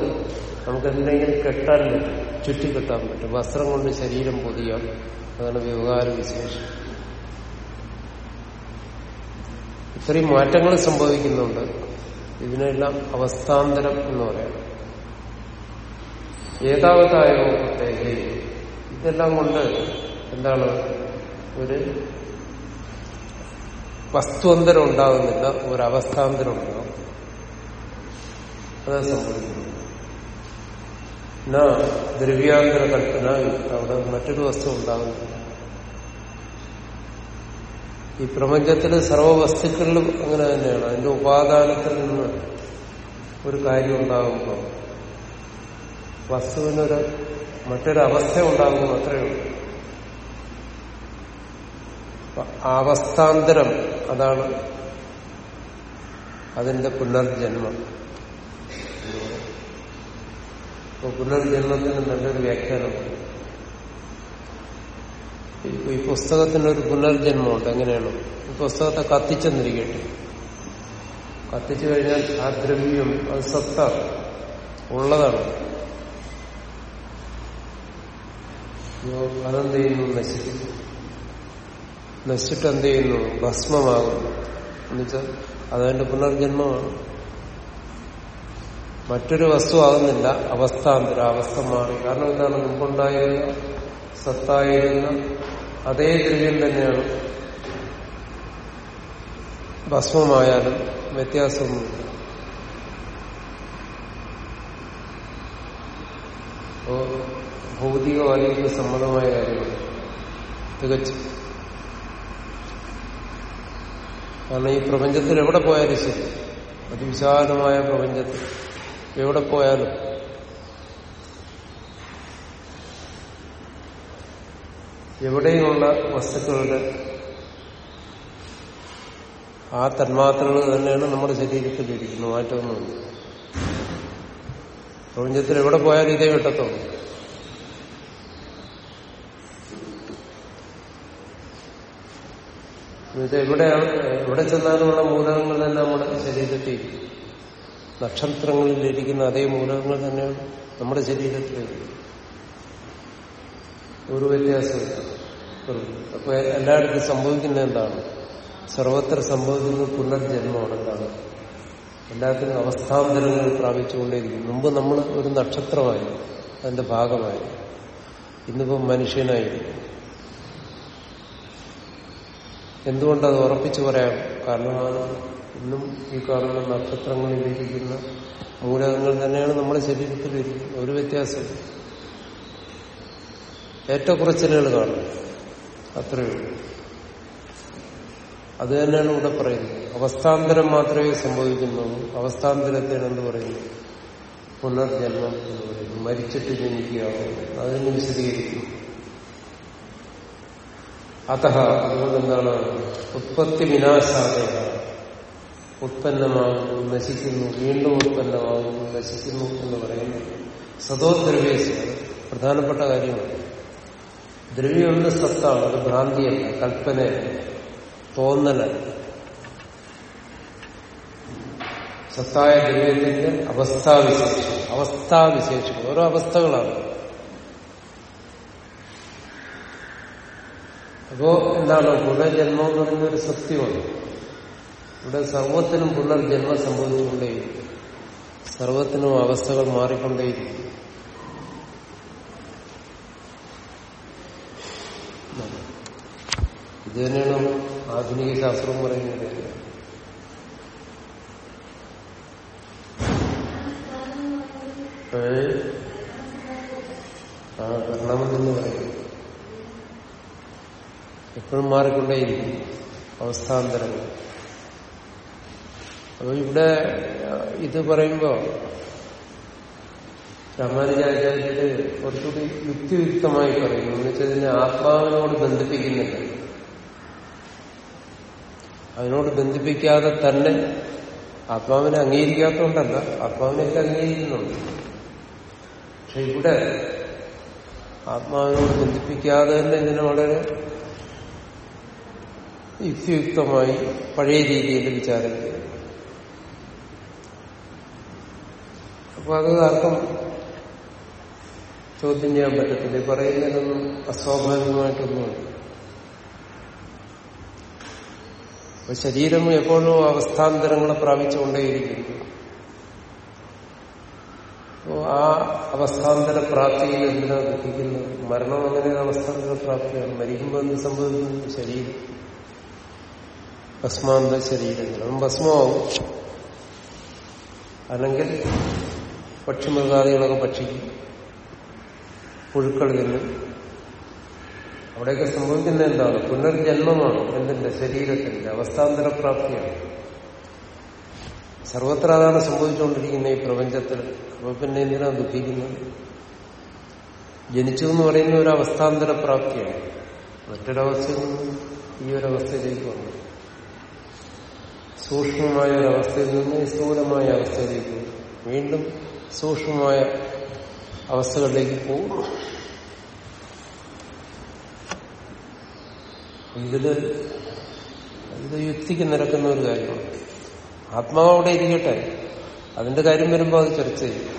Speaker 1: നമുക്ക് എന്തെങ്കിലും കെട്ടാൻ പറ്റും ചുറ്റിക്കെട്ടാൻ പറ്റും. വസ്ത്രം കൊണ്ട് ശരീരം പൊതിയാം. അതാണ് വ്യവഹാര വിശേഷം. ഇത്രയും മാറ്റങ്ങൾ സംഭവിക്കുന്നുണ്ട്. ഇതിനെല്ലാം അവസ്ഥാന്തരം എന്ന് പറയാം. ഏതാവതായ പ്രത്യേക ഇതെല്ലാം കൊണ്ട് എന്താണ് ഒരു വസ്തുവന്തരം ഉണ്ടാകുന്നില്ല ഒരവസ്ഥാന്തരം ഉണ്ടാകും. അത് സംഭവിക്കുന്നു എന്നാ ദ്രവ്യാന്തര കൽപ്പന. അവിടെ മറ്റൊരു വസ്തു ഉണ്ടാകുന്നില്ല ഈ പ്രപഞ്ചത്തിലെ സർവവസ്തുക്കളിലും അങ്ങനെ തന്നെയാണ്. അതിന്റെ ഉപാദാനത്തിൽ നിന്ന് ഒരു കാര്യം ഉണ്ടാകുമ്പോൾ വസ്തുവിനൊരു മറ്റൊരു അവസ്ഥ ഉണ്ടാകുന്നു അത്രയേ ഉള്ളൂ. അവസ്ഥാന്തരം അതാണ് അതിന്റെ പുനർജന്മം. അപ്പൊ പുനർജന്മത്തിന് നല്ലൊരു വ്യാഖ്യാനമുണ്ട് ഇപ്പൊ ഈ പുസ്തകത്തിനൊരു പുനർജന്മമുണ്ട് എങ്ങനെയാണ്? ഈ പുസ്തകത്തെ കത്തിച്ചെന്നിരിക്കട്ടെ. കത്തിച്ചു കഴിഞ്ഞാൽ ആ ദ്രവ്യം അത് സത്ത ഉള്ളതാണ്. അതെന്ത് ചെയ്യുന്നു? നശിക്കുന്നു നശിച്ചിട്ട് എന്ത് ചെയ്യുന്നു? ഭസ്മമാകുന്നു. എന്നുവെച്ചാൽ അതതിന്റെ പുനർജന്മമാണ്. മറ്റൊരു വസ്തു ആകുന്നില്ല അവസ്ഥാന്തര അവസ്ഥ മാറി. കാരണം എന്താണ്? മുമ്പുണ്ടായിരുന്ന സത്തായിരുന്ന അതേ ദ്രവ്യം തന്നെയാണ്. ഭസ്മമായാലും വ്യത്യാസമൊന്നുമില്ല. അപ്പോ ഭൗതികവാദികൾക്ക് സമ്മതമായ കാര്യമാണ്. തികച്ചും. കാരണം ഈ പ്രപഞ്ചത്തിൽ എവിടെ പോയാലും ശരി. അതിവിശാലമായ പ്രപഞ്ചത്തിൽ. എവിടെ പോയാലും. എവിടെയുള്ള വസ്തുക്കളുടെ ആ തന്മാത്രകൾ തന്നെയാണ് നമ്മുടെ ശരീരത്തിൽ ഇരിക്കുന്നത് മാറ്റമൊന്നുമില്ല. പ്രപഞ്ചത്തിൽ എവിടെ പോയാലും ഇതേ കിട്ടത്തുള്ളൂ. ഇത് എവിടെയാണ് എവിടെ ചെന്നാലുമുള്ള മൂലകങ്ങൾ തന്നെ നമ്മുടെ ശരീരത്തിൽ നക്ഷത്രങ്ങളിലിരിക്കുന്ന അതേ മൂലകങ്ങൾ തന്നെയാണ് നമ്മുടെ ശരീരത്തിൽ ഒരു വ്യത്യാസമില്ല അപ്പൊ എല്ലായിടത്തും സംഭവിക്കുന്നത് എന്താണ്? സർവത്ര സംഭവിക്കുന്ന പുനർജന്മമാണ് എന്താണ് എല്ലാത്തിനും അവസ്ഥാന്തരങ്ങൾ പ്രാപിച്ചുകൊണ്ടേയിരിക്കും മുമ്പ് നമ്മൾ ഒരു നക്ഷത്രമായി അതിന്റെ ഭാഗമായി. ഇന്നിപ്പോ മനുഷ്യനായി എന്തുകൊണ്ടത് ഉറപ്പിച്ചു പറയാം കാരണം ഇന്നും ഈ കാണുന്ന നക്ഷത്രങ്ങളിലിരിക്കുന്ന മൂലകങ്ങൾ തന്നെയാണ് നമ്മുടെ ശരീരത്തിൽ ഇരിക്കുന്നത്. ഒരു വ്യത്യാസം ഏറ്റക്കുറച്ചിലുകൾ കാണും. അത്രയേ ഉള്ളൂ. അത് തന്നെയാണ് ഇവിടെ പറയുന്നത്. അവസ്ഥാന്തരം മാത്രമേ സംഭവിക്കുന്നുള്ളൂ. അവസ്ഥാന്തരത്തിന് എന്ത് പറയുന്നു? പുനർജന്മം എന്ന് പറയുന്നു. മരിച്ചിട്ട് ജനിക്കുകയാണോ? അതിന് വിശദീകരിക്കും. അത അതുകൊണ്ട് എന്താണ് ഉത്പത്തി വിനാശാദയ ഉത്പന്നമാകുന്നു നശിക്കുന്നു വീണ്ടും ഉത്പന്നമാകുന്നു നശിക്കുന്നു എന്ന് പറയുന്നത് സതോദ്രവേശ പ്രധാനപ്പെട്ട കാര്യമാണ്. ദ്രവ്യമുണ്ട് സത്താണ് അത് ഭ്രാന്തിയല്ല കൽപ്പന തോന്നല. സത്തായ ദ്രവ്യത്തിന്റെ അവസ്ഥാവിശേഷം അവസ്ഥാവിശേഷം ഓരോ അവസ്ഥകളാണ്. അപ്പോ എന്താണ് പുനർജന്മം എന്ന് പറയുന്ന ഒരു സത്യമാണ്. ഇവിടെ സർവത്തിനും പുനർജന്മം സംഭവിച്ചുകൊണ്ടേയിരിക്കും. സർവത്തിനും അവസ്ഥകൾ മാറിക്കൊണ്ടേയിരിക്കും. ഇത് തന്നെയാണ് ആധുനിക ശാസ്ത്രം പറയുന്നത്? ആ കർണമെന്ന് പറയും. എപ്പോഴും മാറിക്കൊണ്ടേയിരിക്കും അവസ്ഥാന്തരങ്ങൾ. അപ്പൊ ഇവിടെ ഇത് പറയുമ്പോ രാമാനുജാചാര്യര് കുറച്ചുകൂടി യുക്തിയുക്തമായി പറയുന്നു. എന്ന് വെച്ചാൽ ഇതിനെ ആത്മാവിനോട് ബന്ധിപ്പിക്കുന്നില്ല. അതിനോട് ബന്ധിപ്പിക്കാതെ തന്നെ ആത്മാവിനെ അംഗീകരിക്കാത്തതുകൊണ്ടല്ല ആത്മാവിനെയൊക്കെ അംഗീകരിക്കുന്നുണ്ട്. പക്ഷെ ഇവിടെ ആത്മാവിനോട് ബന്ധിപ്പിക്കാതെ തന്നെ ഇതിനെ വളരെ യുക്തിയുക്തമായി പഴയ രീതിയിൽ വിചാരം ചെയ്യും അപ്പൊ അത് ആർക്കും ചോദ്യം ചെയ്യാൻ പറ്റത്തില്ല. പറയുന്നതിനൊന്നും അസ്വാഭാവികമായിട്ടൊന്നുമില്ല അപ്പൊ ശരീരം എപ്പോഴും അവസ്ഥാന്തരങ്ങളെ പ്രാപിച്ചുകൊണ്ടേയിരിക്കുന്നു. അപ്പോ ആ അവസ്ഥാന്തര പ്രാപ്തിയിൽ എന്തിനാ ദുഃഖിക്കുന്നത്? മരണം അങ്ങനെ അവസ്ഥാന്തര പ്രാപ്തിയാണ്. മരിക്കുമ്പോൾ എന്ത് സംഭവിക്കുന്നു? ശരീരം. ഭസ്മാന്ത ശരീരങ്ങൾ ഭസ്മാവും അല്ലെങ്കിൽ പക്ഷിമൃഗാദികളൊക്കെ ഭക്ഷിക്കും. പുഴുക്കൾ അവിടെയൊക്കെ സംഭവിക്കുന്ന എന്താണ്? പുനർജന്മമാണ്. എന്തിന്റെ? ശരീരത്തിന്റെ അവസ്ഥാന്തര പ്രാപ്തിയാണ് സർവത്ര അതാണ് സംഭവിച്ചുകൊണ്ടിരിക്കുന്ന ഈ പ്രപഞ്ചത്തിൽ. അപ്പൊ പിന്നെ എന്തിനാ ദുഃഖിക്കുന്നത് ജനിച്ചു എന്ന് പറയുന്ന ഒരു അവസ്ഥാന്തര പ്രാപ്തിയാണ് മറ്റൊരവസ്ഥയിൽ നിന്നും ഈ ഒരവസ്ഥയിലേക്ക് വന്നു. സൂക്ഷ്മമായ ഒരവസ്ഥയിൽ നിന്ന് സ്ഥൂലമായ അവസ്ഥയിലേക്ക് വീണ്ടും സൂക്ഷ്മമായ അവസ്ഥകളിലേക്ക് പോകുന്നു. ഇതിൽ ഇത് യുക്തിക്ക് നിരക്കുന്ന ഒരു കാര്യമാണ്. ആത്മാവ് അവിടെ ഇരിക്കട്ടെ. അതിന്റെ കാര്യം വരുമ്പോൾ അത് ചർച്ച ചെയ്യും.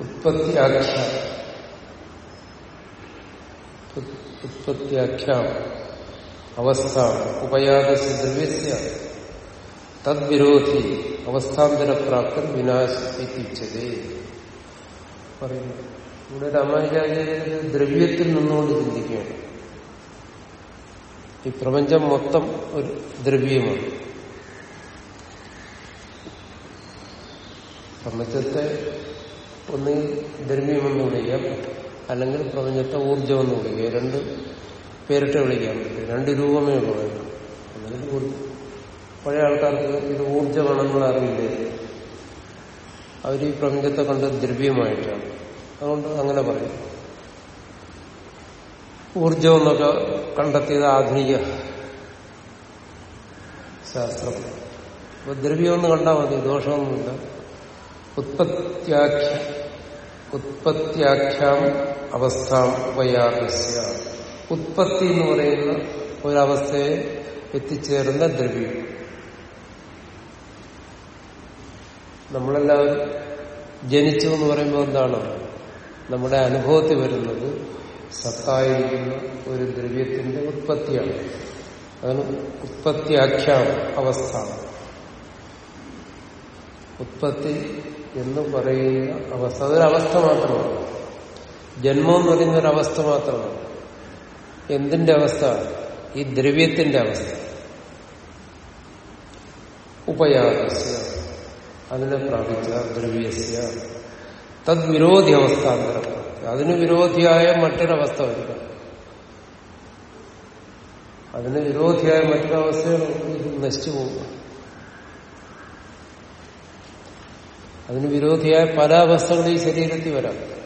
Speaker 1: ഉത്പത്തിയാഖ്യ ഉത്പത്തിയാഖ്യ അവസ്ഥ ഉപയാതസ്യ ദ്രവ്യസ്യ. തദ്വിരോധി അവസ്ഥാന്തരപ്രാപ്തൻ വിനാശിപ്പിച്ചത് പറയുന്നു. ഇവിടെ രാമാനുചാര്യ ദ്രവ്യത്തിൽ നിന്നുകൊണ്ട് ചിന്തിക്കുകയാണ്. ഈ പ്രപഞ്ചം മൊത്തം ഒരു ദ്രവ്യമാണ്. പ്രപഞ്ചത്തെ ഒന്ന് ദ്രവ്യമെന്ന് വിളിക്കാം അല്ലെങ്കിൽ പ്രപഞ്ചത്തെ ഊർജമെന്ന് വിളിക്കുക രണ്ട് പേരിട്ട് വിളിക്കാൻ പറ്റും രണ്ട് രൂപമേ ഉള്ളൂ. അങ്ങനെ പഴയ ആൾക്കാർക്ക് ഇത് ഊർജമാണെന്ന് അറിയില്ലേ? അവർ ഈ പ്രപഞ്ചത്തെ കണ്ട് ദ്രവ്യമായിട്ടാണ്. അതുകൊണ്ട് അങ്ങനെ പറയും. ഊർജം എന്നൊക്കെ കണ്ടെത്തിയത് ആധുനിക ശാസ്ത്രം. അപ്പൊ ദ്രവ്യം ഒന്ന് കണ്ടാൽ മതി. ദോഷമൊന്നുമില്ല. ഉത്പത്യാഖ്യ ഉത്പത്യാഖ്യാം അവസ്ഥ ഉപയാതസ്യ ഉത്പത്തി എന്ന് പറയുന്ന ഒരവസ്ഥയെ എത്തിച്ചേരുന്ന ദ്രവ്യം. നമ്മളെല്ലാവരും ജനിച്ചു എന്ന് പറയുമ്പോൾ എന്താണ്? നമ്മുടെ അനുഭവത്തിൽ വരുന്നത് സത്തായിരിക്കുന്ന ഒരു ദ്രവ്യത്തിന്റെ ഉത്പത്തിയാണ്. അതിന് ഉത്പത്തിയാഖ്യാം അവസ്ഥ. ഉത്പത്തി എന്ന് പറയുന്ന അവസ്ഥ അതൊരവസ്ഥ മാത്രമാണ്. ജന്മം എന്ന് പറയുന്ന ഒരവസ്ഥ മാത്രമാണ്. എന്തിന്റെ അവസ്ഥ? ഈ ദ്രവ്യത്തിന്റെ അവസ്ഥ. ഉപയാതസ്യ അതിനെ പ്രാപിച്ച ദ്രവ്യസ്യ. തദ്വിരോധി അവസ്ഥാന്തരം. അതിന് വിരോധിയായ മറ്റൊരവസ്ഥ വരിക. അതിന് വിരോധിയായ മറ്റൊരവസ്ഥയാണ് നശിച്ചു പോകുക അതിന് വിരോധിയായ പല അവസ്ഥകളും ഈ ശരീരത്തിൽ വരാം.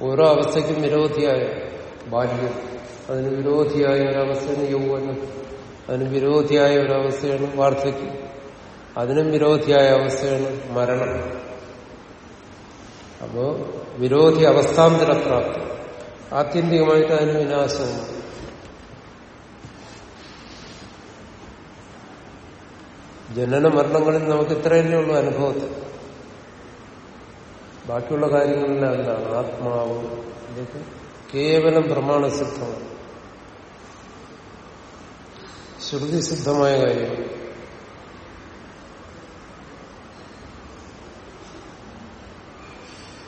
Speaker 1: ഓരോ അവസ്ഥയ്ക്കും വിരോധിയായ ബാല്യം. അതിന് വിരോധിയായ ഒരവസ്ഥയാണ് യൗവനം അതിന് വിരോധിയായ ഒരവസ്ഥയാണ് വാർദ്ധക്യം. അതിനും വിരോധിയായ അവസ്ഥയാണ് മരണം. അപ്പോ വിരോധി അവസ്ഥാന്തര പ്രാപ്തി ആത്യന്തികമായിട്ട് അതിന് വിനാശമാണ് ജനന മരണങ്ങളിൽ നമുക്ക് ഇത്രയല്ലേ ഉള്ളൂ അനുഭവത്തിൽ. ബാക്കിയുള്ള കാര്യങ്ങളിലെന്താണ് ആത്മാവ്. ഇതൊക്കെ കേവലം പ്രമാണസിദ്ധമാണ്. ശ്രുതിസിദ്ധമായ കാര്യം.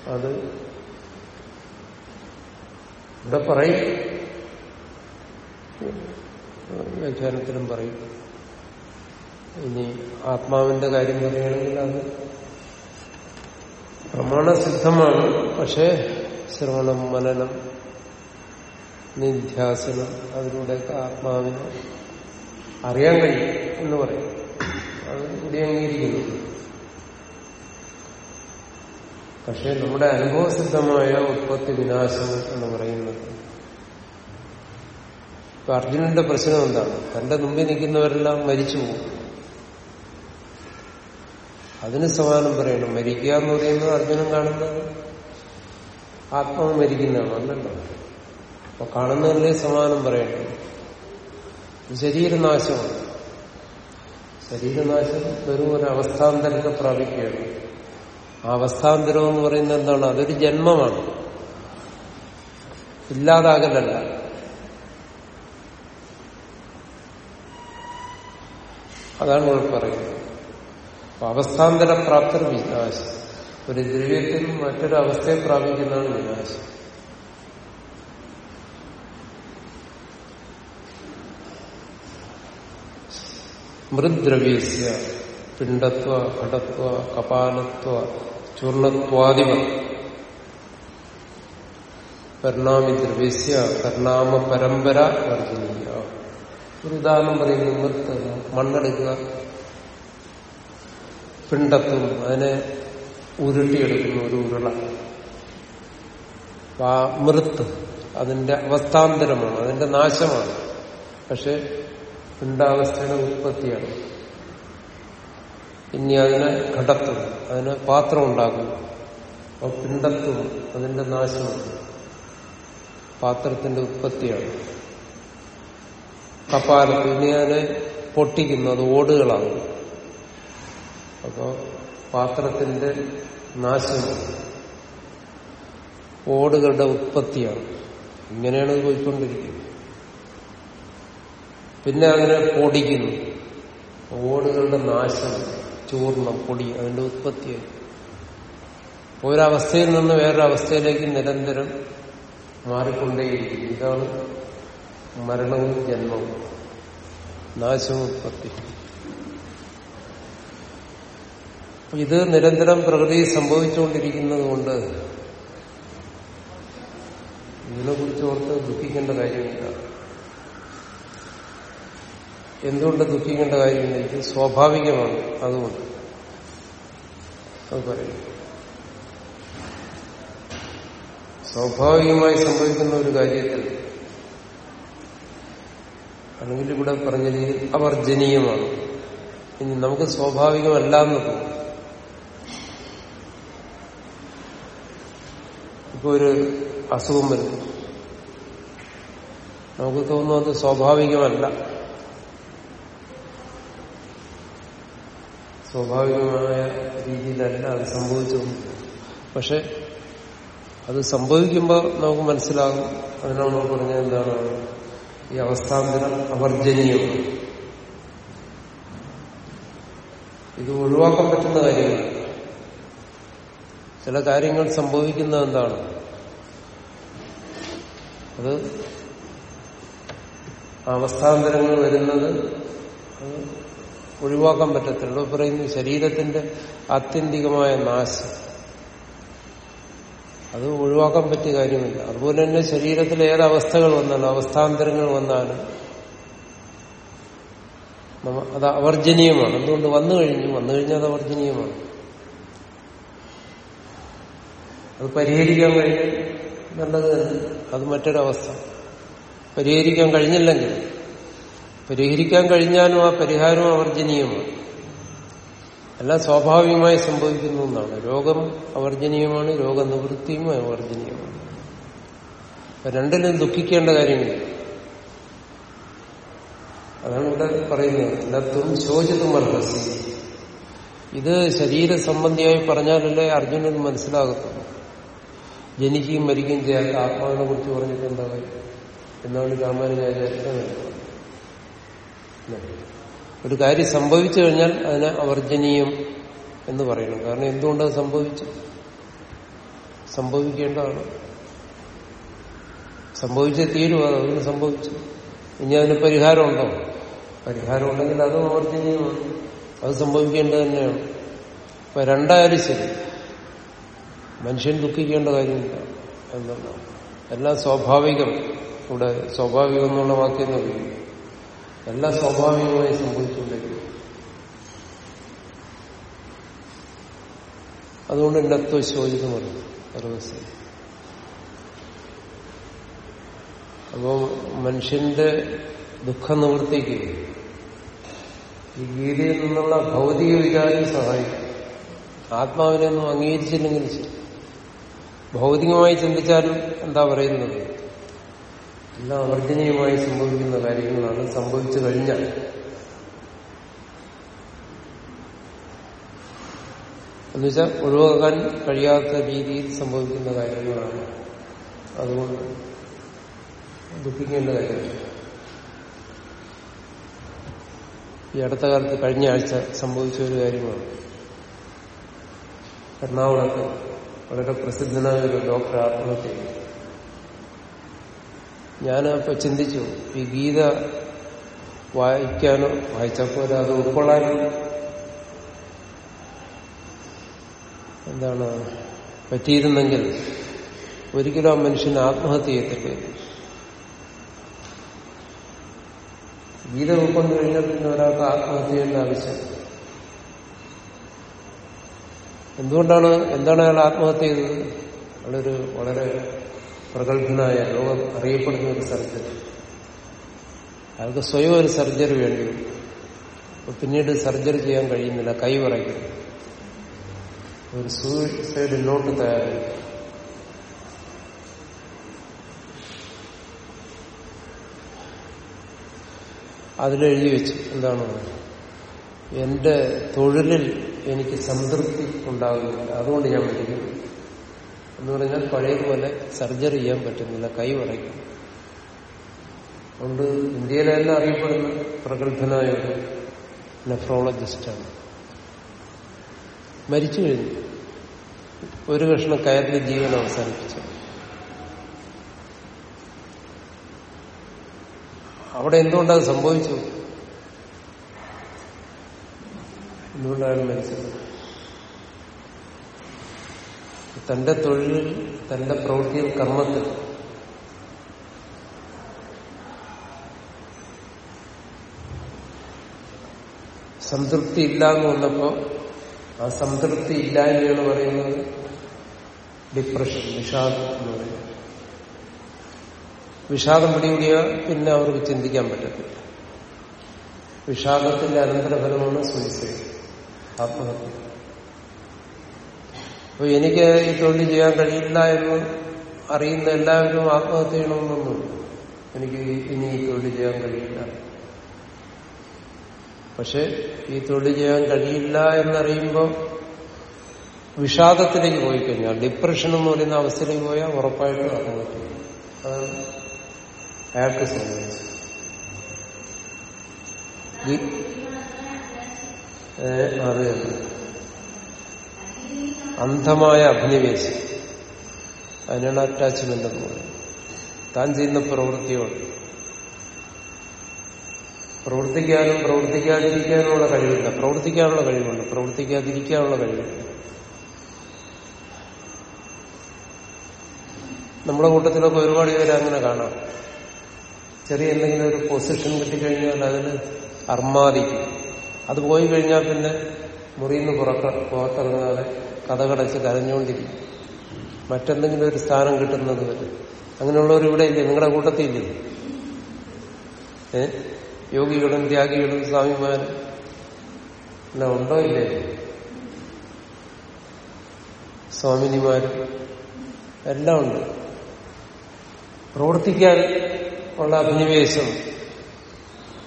Speaker 1: അത് ഇവിടെ പറയും. വ്യാഖ്യാനത്തിലും പറയും. ഇനി ആത്മാവിന്റെ കാര്യം പറയുകയാണെങ്കിൽ അത് പ്രമാണസിദ്ധമാണ്. പക്ഷേ ശ്രവണം മനനം നിധ്യാസനം അതിലൂടെയൊക്കെ ആത്മാവിനെ അറിയാൻ കഴിയും എന്ന് പറയും. അത് ഇവിടെ അംഗീകരിക്കുന്നു പക്ഷെ നമ്മുടെ അനുഭവസിദ്ധമായ ഉത്പത്തി വിനാശം എന്ന് പറയുന്നത് ഇപ്പൊ അർജുനന്റെ പ്രശ്നം എന്താണ്? തന്റെ മുമ്പിൽ നിൽക്കുന്നവരെല്ലാം മരിച്ചു പോകും. അതിന് സമാനം പറയണം. മരിക്കുക എന്ന് പറയുന്നത് അർജുനൻ കാണുന്നത് ആത്മാവ് മരിക്കുന്നതാണ് അല്ലല്ലോ? അപ്പൊ കാണുന്നതിലെ സമാനം പറയട്ടെ. ശരീരനാശമാണ്. ശരീരനാശം വെറും ഒരു അവസ്ഥാന്തരത്തെ പ്രാപിക്കുകയാണ്. ആ അവസ്ഥാന്തരം എന്ന് പറയുന്നത് എന്താണ്? അതൊരു ജന്മമാണ്. ഇല്ലാതാകലല്ല. അതാണ് നമ്മൾ പറയുന്നത്. അവസ്ഥാന്തര പ്രാപ്തർ വിനാശം. ഒരു ദ്രവ്യത്തിൽ മറ്റൊരു അവസ്ഥയെ പ്രാപിക്കുന്നതാണ് വിനാശം. മൃദ്രവ്യസ്യ പിണ്ടത്വ ഘടത്വ കപാലത്വ ചൂർണത്വാദിവ. പരിണാമി ദ്രവ്യസ്യ പരിണാമ പരമ്പര വർജനീയ. ഒരു ഉദാഹരണം പറയുന്നു മൃത്ത് മണ്ണെടുക്കുക. പിണ്ടത്വം അതിനെ ഉരുട്ടിയെടുക്കുന്നു ഒരു ഉരുള. മൃത്ത് അതിന്റെ അവസ്ഥാന്തരമാണ് അതിന്റെ നാശമാണ്. പക്ഷെ പിണ്ടാവസ്ഥയുടെ ഉത്പത്തിയാണ് ഇനി അതിനെ ഘടത്തും അതിന് പാത്രം ഉണ്ടാകും അപ്പൊ പിണ്ടത്വം അതിന്റെ നാശമാണ്. പാത്രത്തിന്റെ ഉത്പത്തിയാണ് കപ്പാലത്ത് ഇനി അതിനെ പൊട്ടിക്കുന്നു. അത് ഓടുകളാണ്. അപ്പോ പാത്രത്തിന്റെ നാശമാണ്. ഓടുകളുടെ ഉത്പത്തിയാണ് ഇങ്ങനെയാണ് പോയിക്കൊണ്ടിരിക്കുന്നത്. പിന്നെ അങ്ങനെ പൊടിക്കുന്നു. ഓടുകളുടെ നാശം ചൂർണം പൊടി അതിന്റെ ഉത്പത്തിയായി ഒരവസ്ഥയിൽ നിന്ന് വേറൊരവസ്ഥയിലേക്ക് നിരന്തരം മാറിക്കൊണ്ടേയിരിക്കും ഇതാണ് മരണവും ജന്മവും. നാശവും ഉത്പത്തി. ഇത് നിരന്തരം പ്രകൃതി സംഭവിച്ചുകൊണ്ടിരിക്കുന്നത് കൊണ്ട് ഇതിനെക്കുറിച്ച് ഓർത്ത് ദുഃഖിക്കേണ്ട കാര്യമില്ല. എന്തുകൊണ്ട് ദുഃഖിക്കേണ്ട കാര്യമില്ല? ഇത് സ്വാഭാവികമാണ്. അതുകൊണ്ട്. അത് സ്വാഭാവികമായി സംഭവിക്കുന്ന ഒരു കാര്യത്തിൽ അല്ലെങ്കിൽ ഇവിടെ പറഞ്ഞ രീതി അവർജനീയമാണ് ഇനി നമുക്ക് സ്വാഭാവികമല്ല എന്ന് തോന്നും ഇപ്പൊ ഒരു അസുഖം വരുന്നു. നമുക്ക് തോന്നുന്നു അത് സ്വാഭാവികമല്ല. സ്വാഭാവികമായ രീതിയിലല്ല അത് സംഭവിച്ചു പക്ഷെ അത് സംഭവിക്കുമ്പോൾ നമുക്ക് മനസ്സിലാകും അതിനാണ് നമ്മൾ പറഞ്ഞത് എന്താണ്? ഈ അവസ്ഥാന്തരം അവർജനീയം. ഇത് ഒഴിവാക്കാൻ പറ്റുന്ന കാര്യമാണ് ചില കാര്യങ്ങൾ സംഭവിക്കുന്നത് എന്താണ്? അത് അവസ്ഥാന്തരങ്ങൾ വരുന്നത് ഒഴിവാക്കാൻ പറ്റത്തില്ല പറയുന്നു ശരീരത്തിന്റെ ആത്യന്തികമായ നാശം. അത് ഒഴിവാക്കാൻ പറ്റിയ കാര്യമില്ല. അതുപോലെ തന്നെ ശരീരത്തിൽ ഏത് അവസ്ഥകൾ വന്നാലും അവസ്ഥാന്തരങ്ങൾ വന്നാലും അത് അവർജനീയമാണ്. എന്തുകൊണ്ട്? വന്നു കഴിഞ്ഞു. വന്നു കഴിഞ്ഞാൽ അത് അവർജനീയമാണ്. അത് പരിഹരിക്കാൻ കഴിഞ്ഞു നല്ലത് അത് മറ്റൊരവസ്ഥ. പരിഹരിക്കാൻ കഴിഞ്ഞില്ലെങ്കിൽ പരിഹരിക്കാൻ കഴിഞ്ഞാലും ആ പരിഹാരം അവർജനീയമാണ് എല്ലാം സ്വാഭാവികമായി സംഭവിക്കുന്ന ഒന്നാണ് രോഗം അവർജനീയമാണ് രോഗനിവൃത്തിയും അവർജനീയമാണ് രണ്ടിലും ദുഃഖിക്കേണ്ട കാര്യമില്ല. അതാണ് ഇവിടെ പറയുന്നത്. ലത്തും ശോചിതും അർഹസി. ഇത് ശരീര സംബന്ധിയായി പറഞ്ഞാലല്ലേ അർജുനൻ മനസ്സിലാകത്തുള്ളൂ. ജനിക്കുകയും മരിക്കുകയും ചെയ്യാത്ത ആത്മാവിനെ കുറിച്ച് പറഞ്ഞിട്ട് എന്താ എന്നാണ് രാമാനുജാചാര്യ ഒരു കാര്യം സംഭവിച്ചു കഴിഞ്ഞാൽ അതിനെ അവർജനീയം എന്ന് പറയണം. കാരണം എന്തുകൊണ്ടത് സംഭവിച്ചു? സംഭവിക്കേണ്ടതാണ്. സംഭവിച്ചേ തീരും അത് അതിന് സംഭവിച്ചു. ഇനി അതിന് പരിഹാരമുണ്ടോ? പരിഹാരം ഉണ്ടെങ്കിൽ അതും അവർജനീയമാണ്. അത് സംഭവിക്കേണ്ടത് തന്നെയാണ്. ഇപ്പൊ രണ്ടായാലും ശരി. മനുഷ്യൻ ദുഃഖിക്കേണ്ട കാര്യമില്ല എന്നുള്ളതാണ്. എല്ലാം സ്വാഭാവികം. ഇവിടെ സ്വാഭാവികം എന്നുള്ള വാക്യം ഉപയോഗിക്കും എല്ലാം സ്വാഭാവികമായി സംഭവിച്ചുകൊണ്ടിരിക്കും അതുകൊണ്ട് നത്വ ശോചിതം പറഞ്ഞു സർവസ് അപ്പോ മനുഷ്യന്റെ ദുഃഖനിവൃത്തിക്ക് ഈ ഗീതയിൽ നിന്നുള്ള ഭൗതിക വികാരം സഹായിക്കും. ആത്മാവിനെ ഒന്നും അംഗീകരിച്ചില്ലെങ്കിൽ ഭൗതികമായി ചിന്തിച്ചാലും എന്താ പറയുന്നത്? എല്ലാം അവർജനീയമായി സംഭവിക്കുന്ന കാര്യങ്ങളാണ് സംഭവിച്ചു കഴിഞ്ഞാൽ. എന്നുവെച്ചാൽ ഒഴിവാക്കാൻ കഴിയാത്ത രീതിയിൽ സംഭവിക്കുന്ന കാര്യങ്ങളാണ്. അതുകൊണ്ട് ദുഃഖിക്കേണ്ട കാര്യമില്ല. ഈ അടുത്ത കാലത്ത് കഴിഞ്ഞ ആഴ്ച സംഭവിച്ച ഒരു കാര്യമാണ്. എറണാകുളത്ത് വളരെ പ്രസിദ്ധനായ ഒരു ഡോക്ടർ ആത്മഹത്യ ചെയ്തു. ഞാനപ്പോ ചിന്തിച്ചു ഈ ഗീത വായിക്കാനോ വായിച്ചപ്പോൾ അത് ഉൾക്കൊള്ളാനോ എന്താണ് പറ്റിയിരുന്നെങ്കിൽ ഒരിക്കലും ആ മനുഷ്യൻ ആത്മഹത്യ ചെയ്യത്തില്ല? ഗീത ഉൾക്കൊണ്ട് കഴിഞ്ഞാൽ പിന്നെ ഒരാൾക്ക് ആത്മഹത്യ ചെയ്യേണ്ട ആവശ്യം. എന്തുകൊണ്ടാണ് എന്താണ് അയാൾ ആത്മഹത്യ ചെയ്തത്? അയാളൊരു വളരെ പ്രഗത്ഭനായ ലോകം അറിയപ്പെടുന്ന ഒരു സർജറി അയാൾക്ക് സ്വയം ഒരു സർജറി വേണ്ടി പിന്നീട് സർജറി ചെയ്യാൻ കഴിയുന്നില്ല കൈ പറയും ഒരു സൂയിസൈഡ് തയ്യാറായി. അതിലെഴുതി വെച്ചു. എന്താണ്? എന്റെ തൊഴിലിൽ എനിക്ക് സംതൃപ്തി ഉണ്ടാകുന്നില്ല. അതുകൊണ്ട് ഞാൻ മരിക്കുന്നു എന്ന് പറഞ്ഞാൽ പഴയതുപോലെ സർജറി ചെയ്യാൻ പറ്റുന്നില്ല കൈ പറയും അതുകൊണ്ട് ഇന്ത്യയിലെല്ലാം അറിയപ്പെടുന്ന പ്രഗത്ഭനായ ഒരു നെഫ്രോളജിസ്റ്റാണ് മരിച്ചു കഴിഞ്ഞു. ഒരു കഷ്ണം കയറിന്റെ ജീവൻ അവസാനിപ്പിച്ചു. അവിടെ എന്തുകൊണ്ടാണ് സംഭവിച്ചു? എന്തുകൊണ്ടാണ് മരിച്ചത്? തന്റെ തൊഴിലിൽ തന്റെ പ്രവൃത്തിയിൽ കർമ്മത്തിൽ. സംതൃപ്തി ഇല്ല എന്ന് വന്നപ്പോ ആ സംതൃപ്തി ഇല്ലായ്മയാണ് പറയുന്നത് ഡിപ്രഷൻ വിഷാദം എന്ന് പറയുന്നത്. വിഷാദം പിടികൂടിയ പിന്നെ അവർക്ക് ചിന്തിക്കാൻ പറ്റത്തില്ല. വിഷാദത്തിന്റെ അനന്തരഫലമാണ് സൂയിസൈഡ് ആത്മഹത്യ. അപ്പൊ എനിക്ക് ഈ തൊഴിൽ ചെയ്യാൻ കഴിയില്ല എന്ന് അറിയുന്ന എല്ലാവരും ആത്മഹത്യ ചെയ്യണമെന്നൊന്നും എനിക്ക് ഇനി ഈ തൊഴിൽ ചെയ്യാൻ കഴിയില്ല. പക്ഷെ ഈ തൊഴിൽ ചെയ്യാൻ കഴിയില്ല എന്നറിയുമ്പോൾ വിഷാദത്തിലേക്ക് പോയി കഴിഞ്ഞാൽ ഡിപ്രഷൻ എന്ന് പറയുന്ന അവസ്ഥയിലേക്ക് പോയാൽ ഉറപ്പായിട്ടും ആത്മഹത്യ അതാണ് അയാൾക്ക് സംഭവിച്ചത്. അതെ അന്ധമായ അഭിനിവേശം. അതിനാണ് അറ്റാച്ച്മെന്റ് എന്ന് പറയുന്നത്. താൻ ചെയ്യുന്ന പ്രവൃത്തിയോട് പ്രവർത്തിക്കാനും പ്രവർത്തിക്കാതിരിക്കാനുമുള്ള കഴിവില്ല. പ്രവർത്തിക്കാനുള്ള കഴിവുണ്ട്. പ്രവർത്തിക്കാതിരിക്കാനുള്ള കഴിവില്ല. നമ്മുടെ കൂട്ടത്തിലൊക്കെ ഒരുപാട് പേര് അങ്ങനെ കാണാം. ചെറിയ എന്തെങ്കിലും ഒരു പൊസിഷൻ കിട്ടിക്കഴിഞ്ഞാൽ അതിന് അർമാദിക്കും. അത് പോയി കഴിഞ്ഞാൽ പിന്നെ മുറിയിൽ നിന്ന് പുറത്തിറങ്ങാതെ കഥകടച്ച് കരഞ്ഞുകൊണ്ടിരിക്കും. മറ്റെന്തെങ്കിലും ഒരു സ്ഥാനം കിട്ടുന്നത് വരെ. അങ്ങനെയുള്ളവർ ഇവിടെ ഇല്ലേ? നിങ്ങളുടെ കൂട്ടത്തിലില്ലേ ഏ? യോഗികളും ത്യാഗികളും സ്വാമിമാരും. എല്ലാം ഉണ്ടോ ഇല്ലേ? സ്വാമിനിമാരും. എല്ലാം ഉണ്ട്. പ്രവർത്തിക്കാൻ ഉള്ള അഭിനിവേശം.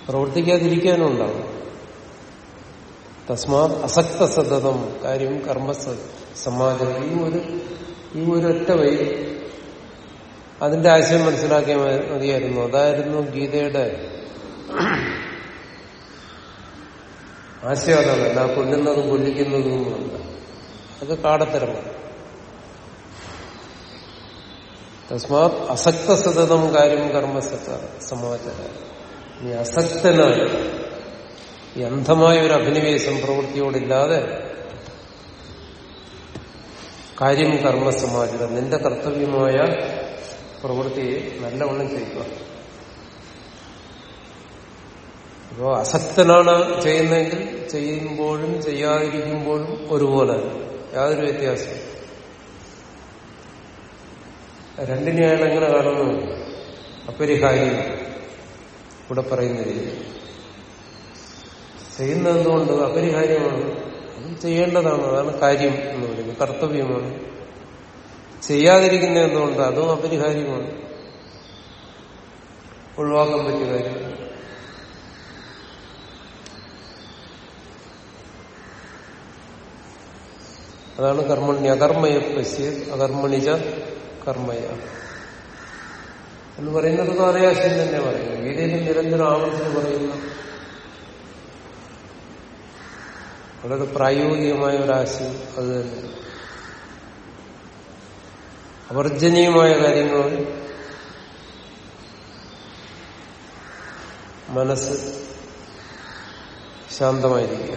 Speaker 1: പ്രവർത്തിക്കാതിരിക്കാനും ഉണ്ടാവും. തസ്മാ അസക്ത സതതം കാര്യം കർമ്മ സമാജം ഈ ഒരു ഈ ഒരൊറ്റ വഴി അതിന്റെ ആശയം മനസ്സിലാക്കിയാൽ മതിയായിരുന്നു. അതായിരുന്നു ഗീതയുടെ ആശയം അതാണ് അല്ല കൊല്ലുന്നതും കൊല്ലിക്കുന്നതും അല്ല അത് കാടത്തരമാണ്. തസ്മാത് അസക്ത സതതം കാര്യം കർമ്മ സമാചാരം നീ അസക്തനായി ഈ അന്ധമായ ഒരു അഭിനിവേശം പ്രവൃത്തിയോടില്ലാതെ കാര്യം കർമ്മസമാചരം നിന്റെ കർത്തവ്യമായ പ്രവൃത്തിയെ നല്ലവണ്ണം ചെയ്യുക അപ്പോ അസക്തനാണ് ചെയ്യുന്നതെങ്കിൽ ചെയ്യുമ്പോഴും ചെയ്യാതിരിക്കുമ്പോഴും ഒരുപോലെ. യാതൊരു വ്യത്യാസം രണ്ടിനെയാണ് എങ്ങനെ കാണുന്നു കാര്യം ഇവിടെ പറയുന്ന രീതി ചെയ്യുന്നത് എന്തുകൊണ്ട് അപരിഹാര്യമാണ്. അതും ചെയ്യേണ്ടതാണ്. അതാണ് കാര്യം എന്ന് പറയുന്നത്. കർത്തവ്യമാണ്. ചെയ്യാതിരിക്കുന്ന എന്തുകൊണ്ട്? അതും അപരിഹാര്യമാണ്. ഒഴിവാക്കാൻ പറ്റിയ കാര്യമാണ് അതാണ് കർമ്മണ്യ അകർമ്മയ പശ്യ അകർമ്മണിജ കർമ്മയ. എന്ന് പറയുന്നത് കാര്യാശയം തന്നെ പറയുന്നു. ഗീതയിൽ നിരന്തരം ആവർത്തിച്ച് പറയുന്ന. വളരെ പ്രായോഗികമായ ഒരാശയം അത് തന്നെ. അവർജനീയമായ കാര്യങ്ങൾ മനസ്സ് ശാന്തമായിരിക്കുക.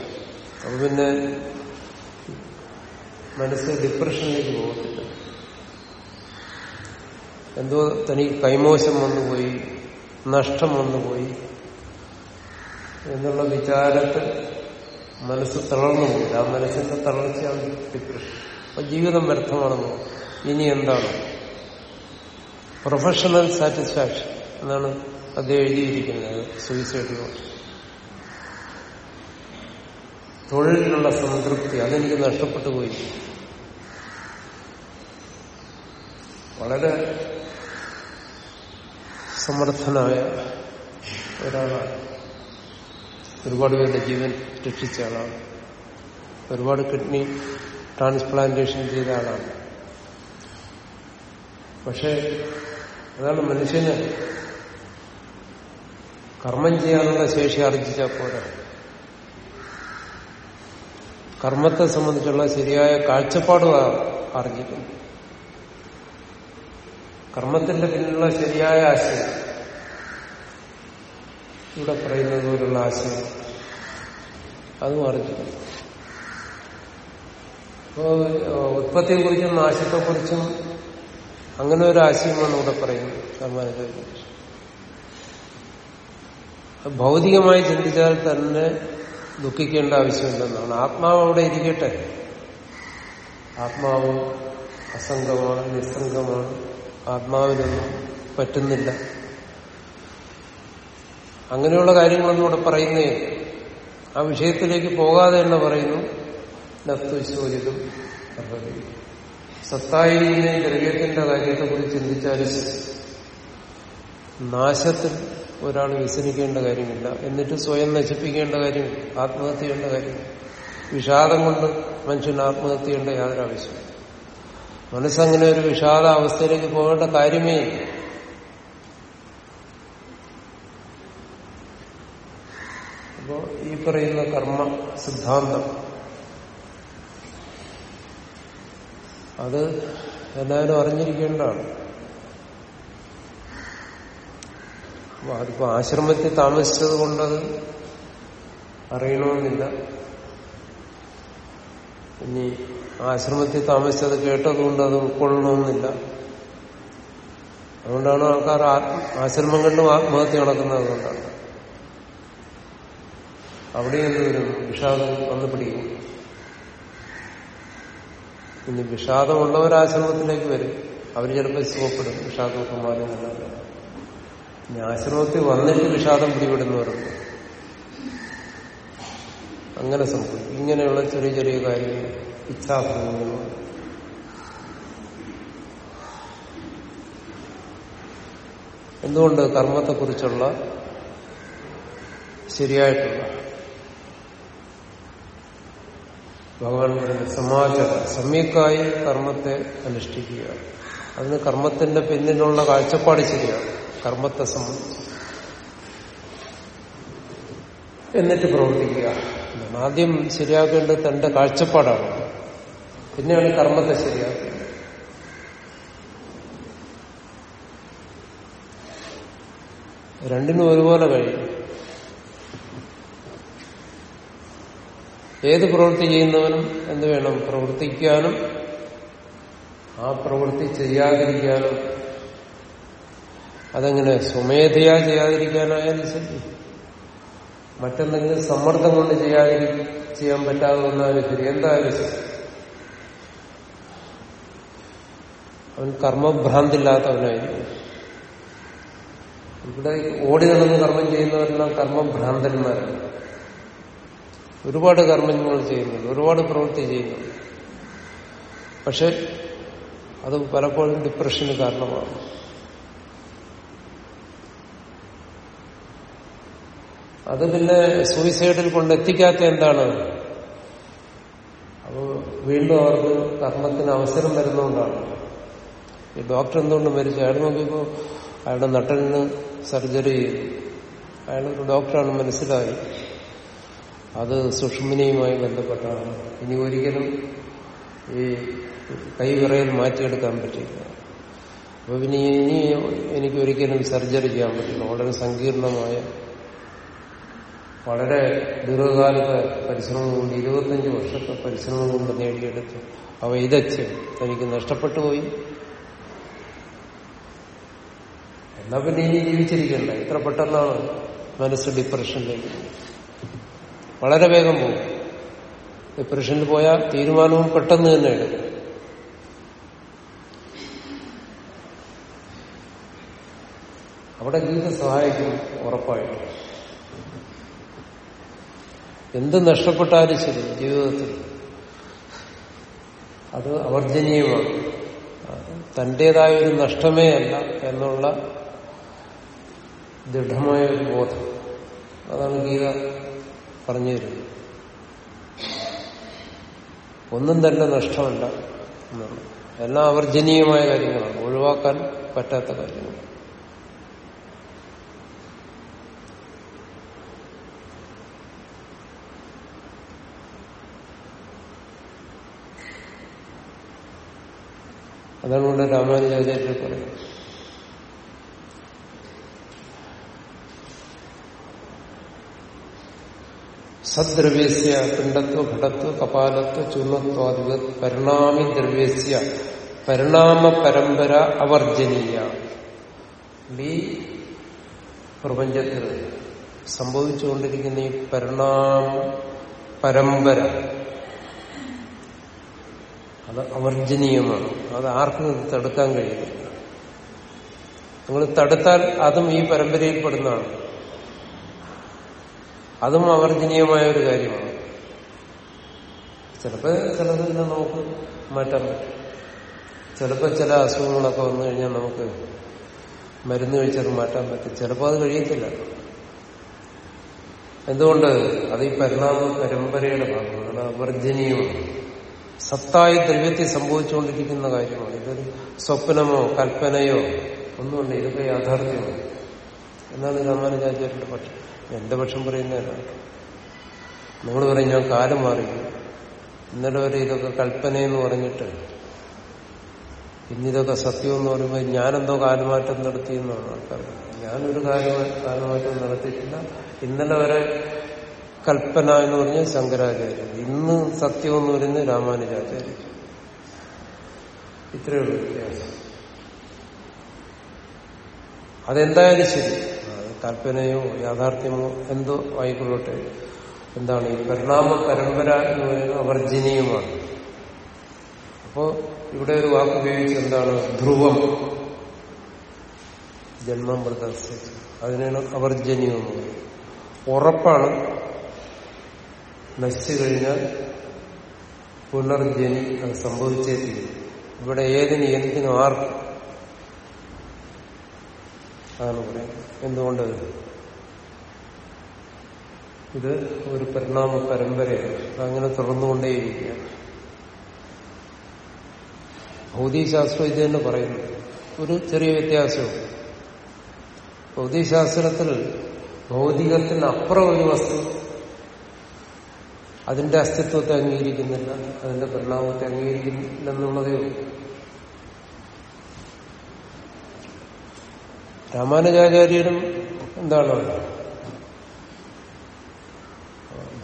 Speaker 1: അപ്പൊ പിന്നെ മനസ്സ് ഡിപ്രഷനിലേക്ക് പോകത്തില്ല. എന്തോ തനിക്ക് കൈമോശം വന്നുപോയി നഷ്ടം വന്നുപോയി എന്നുള്ള വിചാരത്തിൽ മനസ്സ് തളർന്നു പോയില്ല ആ മനസ്സിന്റെ തളർച്ചയാണ് ഡിപ്രഷൻ. അപ്പൊ ജീവിതം വ്യർത്ഥമാണെന്നോ. ഇനി എന്താണ്? പ്രൊഫഷണൽ സാറ്റിസ്ഫാക്ഷൻ എന്നാണ് അദ്ദേഹം എഴുതിയിരിക്കുന്നത്. സൂയിസൈഡ് തൊഴിലിനുള്ള സംതൃപ്തി. അതെനിക്ക് നഷ്ടപ്പെട്ടു പോയി. വളരെ സമർത്ഥനായ ഒരാളാണ്. ഒരുപാട് പേരുടെ ജീവൻ രക്ഷിച്ച ആളാണ്. ഒരുപാട് കിഡ്നി ട്രാൻസ്പ്ലാന്റേഷൻ ചെയ്ത ആളാണ്. പക്ഷെ അതാണ് മനുഷ്യന് കർമ്മം ചെയ്യാനുള്ള ശേഷി ആർജിച്ചാൽ പോരാ. കർമ്മത്തെ സംബന്ധിച്ചുള്ള ശരിയായ കാഴ്ചപ്പാട് ആർജിക്കുന്നു. കർമ്മത്തിന്റെ പിന്നിലുള്ള ശരിയായ ആശയം ഇവിടെ പറയുന്നത് പോലുള്ള ആശയം. അത് മാറിച്ചു. അപ്പോ നാശത്തെ നാശത്തെക്കുറിച്ചും അങ്ങനെ ഒരു ആശയമാണ് ഇവിടെ പറയുന്നത് സമ്മാനത്തെ ഭൗതികമായി ചിന്തിച്ചാൽ തന്നെ ദുഃഖിക്കേണ്ട ആവശ്യമില്ലെന്നാണ്. ആത്മാവ് അവിടെ ഇരിക്കട്ടെ. ആത്മാവ് അസംഗമാണ് നിസ്സംഗമാണ്. ആത്മാവിനൊന്നും പറ്റുന്നില്ല. അങ്ങനെയുള്ള കാര്യങ്ങളൊന്നും ഇവിടെ പറയുന്നേ ആ വിഷയത്തിലേക്ക് പോകാതെ തന്നെ പറയുന്നു നത്വശോചിതം സത്തായിരിക്കുന്ന ദ്രവ്യത്തിന്റെ കാര്യത്തെക്കുറിച്ച് ചിന്തിച്ചാൽ നാശത്തിൽ ഒരാൾ വ്യസനിക്കേണ്ട കാര്യമില്ല. എന്നിട്ട് സ്വയം നശിപ്പിക്കേണ്ട കാര്യം ആത്മഹത്യ ചെയ്യേണ്ട കാര്യം. വിഷാദം കൊണ്ട് മനുഷ്യൻ ആത്മഹത്യ ചെയ്യേണ്ട യാതൊരു ആവശ്യം മനസ്സങ്ങനെ ഒരു വിഷാദ അവസ്ഥയിലേക്ക് പോകേണ്ട കാര്യമേ അപ്പോ ഈ പറയുന്ന കർമ്മ സിദ്ധാന്തം. അത് എല്ലാവരും അറിഞ്ഞിരിക്കേണ്ടതാണ്. അതിപ്പോ ആശ്രമത്തിൽ താമസിച്ചത് കൊണ്ടത് അറിയണമെന്നില്ല. ഇനി ആശ്രമത്തിൽ താമസിച്ചത് കേട്ടതുകൊണ്ട് അത് ഉൾക്കൊള്ളണമെന്നില്ല. അതുകൊണ്ടാണ് ആൾക്കാർ ആശ്രമം കണ്ടും ആത്മഹത്യ നടക്കുന്നത് കൊണ്ടാണ് അവിടെ എന്തൊരു വിഷാദം വന്നു പിടിക്കും. ഇനി വിഷാദമുള്ളവർ ആശ്രമത്തിലേക്ക് വരും. അവർ ചിലപ്പോൾ സുഖപ്പെടും വിഷാദമൊക്കെ മാറി ഇനി ആശ്രമത്തിൽ വന്നിട്ട് വിഷാദം പിടിപെടുന്നവരുണ്ട്. അങ്ങനെ സംഭവിക്കും. ഇങ്ങനെയുള്ള ചെറിയ ചെറിയ കാര്യങ്ങൾ ഇച്ഛാഭംഗങ്ങൾ. എന്തുകൊണ്ട് കർമ്മത്തെക്കുറിച്ചുള്ള ശരിയായിട്ടുള്ള ഭഗവാൻ പറയുന്നത് സമാചാര സമ്യക്കായി കർമ്മത്തെ അനുഷ്ഠിക്കുക. അതിന് കർമ്മത്തിന്റെ പിന്നിലുള്ള കാഴ്ചപ്പാട് ശരിയാണ്. കർമ്മത്തെ സംബന്ധിച്ച്. എന്നിട്ട് പ്രവർത്തിക്കുക. ആദ്യം ശരിയാക്കേണ്ടത് തന്റെ കാഴ്ചപ്പാടാണ്. പിന്നെയാണ് കർമ്മത്തെ ശരിയാക്കുന്നത് രണ്ടിനും ഒരുപോലെ കഴിയും. ഏത് പ്രവൃത്തി ചെയ്യുന്നവനും എന്ത് വേണം? പ്രവർത്തിക്കാനും ആ പ്രവൃത്തി ചെയ്യാതിരിക്കാനും. അതെങ്ങനെ സ്വമേധയാ ചെയ്യാതിരിക്കാനായാലും ശരി. മറ്റെന്തെങ്കിലും സമ്മർദ്ദം കൊണ്ട് ചെയ്യാതിരി ചെയ്യാൻ പറ്റാതെ വന്നാലും ശരി. എന്തായാലും ശരി. അവൻ കർമ്മഭ്രാന്തില്ലാത്തവനായിരിക്കും. ഇവിടെ ഓടി നടന്ന് കർമ്മം ചെയ്യുന്നവരെല്ലാം കർമ്മഭ്രാന്തന്മാരാണ്. ഒരുപാട് കർമ്മങ്ങൾ ചെയ്യുന്നുണ്ട് ഒരുപാട് പ്രവൃത്തി ചെയ്യുന്നുണ്ട്. പക്ഷെ അത് പലപ്പോഴും ഡിപ്രഷന് കാരണമാണ് അത് പിന്നെ സൂയിസൈഡിൽ കൊണ്ടെത്തിക്കാത്ത എന്താണ്? അപ്പോൾ വീണ്ടും അവർക്ക് കർമ്മത്തിന് അവസരം വരുന്നതുകൊണ്ടാണ്. ഈ ഡോക്ടർ എന്തുകൊണ്ട് മരിച്ചു? അയാൾ നോക്കിയപ്പോൾ അയാളുടെ നട്ടലിന് സർജറി ചെയ്തു. അയാളൊരു ഡോക്ടറാണ് മനസ്സിലായി. അത് സുഷ്മിനിയുമായി ബന്ധപ്പെട്ടാണ്. ഇനി ഒരിക്കലും ഈ കൈവിറയിൽ മാറ്റിയെടുക്കാൻ പറ്റില്ല. അപ്പൊ പിന്നെ ഇനി എനിക്ക് ഒരിക്കലും സർജറി ചെയ്യാൻ പറ്റില്ല. വളരെ സങ്കീർണമായ വളരെ ദീർഘകാലത്തെ പരിശ്രമം കൊണ്ട് ഇരുപത്തഞ്ച് വർഷത്തെ പരിശ്രമം കൊണ്ട് നേടിയെടുത്തു അവ ഇതച്ച് തനിക്ക് നഷ്ടപ്പെട്ടു പോയി. എന്നാ പിന്നെ ഇനി ജീവിച്ചിരിക്കണ്ട. ഇത്ര പെട്ടെന്നാണ് മനസ്സ് ഡിപ്രഷനിലേക്ക് വളരെ വേഗം പോകും. ഡിപ്രഷനിൽ പോയാൽ തീരുമാനവും പെട്ടെന്ന് തന്നെ എടുക്കും. അവിടെ ഗീത സഹായിക്കും ഉറപ്പായിട്ടും. എന്ത് നഷ്ടപ്പെട്ടാലും ശരി ജീവിതത്തിൽ. അത് അവർജനീയമാണ്. തന്റേതായ ഒരു നഷ്ടമേ അല്ല എന്നുള്ള ദൃഢമായ ഒരു ബോധം. അതാണ് ഗീത പറഞ്ഞു തരുന്നു ഒന്നും തന്നെ നഷ്ടമല്ല എന്നാണ്. എല്ലാം അവർജനീയമായ കാര്യങ്ങളാണ്. ഒഴിവാക്കാൻ പറ്റാത്ത കാര്യങ്ങൾ. അതാണ് കൊണ്ട് രാമാനുജാചാര്യ പറയുന്നത്. സദ്ദ്രവ്യസ്യ പിണ്ടത്വ ഘടത്വ കപാലത്വ ചൂർണത്വാദിക പരിണാമി ദ്രവ്യസ്യ പരിണാമ പരമ്പര അവർജനീയ. ഈ പ്രപഞ്ചത്തിൽ സംഭവിച്ചുകൊണ്ടിരിക്കുന്ന ഈ പരിണാമ പരമ്പര അത് അവർജനീയമാണ്. അത് ആർക്കും തടുക്കാൻ കഴിയില്ല. നിങ്ങൾ തടുത്താൽ അതും ഈ പരമ്പരയിൽപ്പെടുന്നതാണ് അതും അവർജനീയമായ ഒരു കാര്യമാണ്. ചിലപ്പോൾ ചിലത് പിന്നെ നമുക്ക് മാറ്റാൻ പറ്റും. ചിലപ്പോൾ ചില അസുഖങ്ങളൊക്കെ വന്നു കഴിഞ്ഞാൽ നമുക്ക് മരുന്ന് കഴിച്ചത് മാറ്റാൻ പറ്റും. ചിലപ്പോൾ അത് കഴിയത്തില്ല. എന്തുകൊണ്ട്? അത് ഈ പരിണാമ പരമ്പരയുടെ ഭാഗമാണ്. അവർജനീയമാണ് സത്തായ ദ്രവ്യത്തിൽ സംഭവിച്ചുകൊണ്ടിരിക്കുന്ന കാര്യമാണ്. ഇതൊരു സ്വപ്നമോ കൽപ്പനയോ ഒന്നുമില്ല. ഇതൊക്കെ യാഥാർത്ഥ്യമാണ്. എന്നാണ് രാമാനുജാചാര്യന്റെ പക്ഷം. എന്റെ പക്ഷം പറയുന്നതല്ല നമ്മൾ പറയും ഞാൻ കാലം മാറി. ഇന്നലെ വരെ ഇതൊക്കെ കൽപ്പനയെന്ന് പറഞ്ഞിട്ട് ഇന്നിതൊക്കെ സത്യം എന്ന് പറയുമ്പോൾ ഞാനെന്തോ കാലമാറ്റം നടത്തി എന്നാണ് ആൾക്കാർ ഞാനൊരു കാലമാ കാലമാറ്റം നടത്തിയിട്ടില്ല. ഇന്നലെ വരെ കൽപ്പന എന്ന് പറഞ്ഞ ശങ്കരാചാര്യൻ ഇന്ന് സത്യം എന്ന് പറയുന്നത് രാമാനുജാചാര്യൻ ഇത്രയുള്ള വ്യത്യാസം. അതെന്തായാലും ശരി. കൽപ്പനയോ യാഥാർത്ഥ്യമോ എന്തോ ആയിക്കൊള്ളട്ടെ. എന്താണ് ഈ പരിണാമ പരമ്പര എന്ന് പറയുന്നത് അവർജനീയമാണ്. അപ്പോ ഇവിടെ ഒരു വാക്ക് ഉപയോഗിച്ച് എന്താണ്? ധ്രുവം. ജന്മം പ്രദർശിച്ച്. അതിനാണ് അവർജനീയം ഉറപ്പാണ്. നശിച്ചു കഴിഞ്ഞാൽ പുനർജനി അത് സംഭവിച്ചേ തീരും ഇവിടെ ഏതിന് എന്തിനും ആർക്കും അതാണ് പറയുന്നത് എന്തുകൊണ്ട്? ഇത് ഒരു പരിണാമ പരമ്പരയാണ്. അങ്ങനെ തുടർന്നുകൊണ്ടേയിരിക്കുകയാണ്. ഭൗതികശാസ്ത്രം ഇത് തന്നെ പറയുന്നു. ഒരു ചെറിയ വ്യത്യാസവും ഭൗതികശാസ്ത്രത്തിൽ ഭൗതികത്തിനപ്പുറം ഒരു വസ്തു അതിന്റെ അസ്തിത്വത്തെ അംഗീകരിക്കുന്നില്ല അതിന്റെ പരിണാമത്തെ അംഗീകരിക്കുന്നില്ലെന്നുള്ളതേ ഉള്ളൂ. രാമാനുജാചാര്യരും എന്താണ്?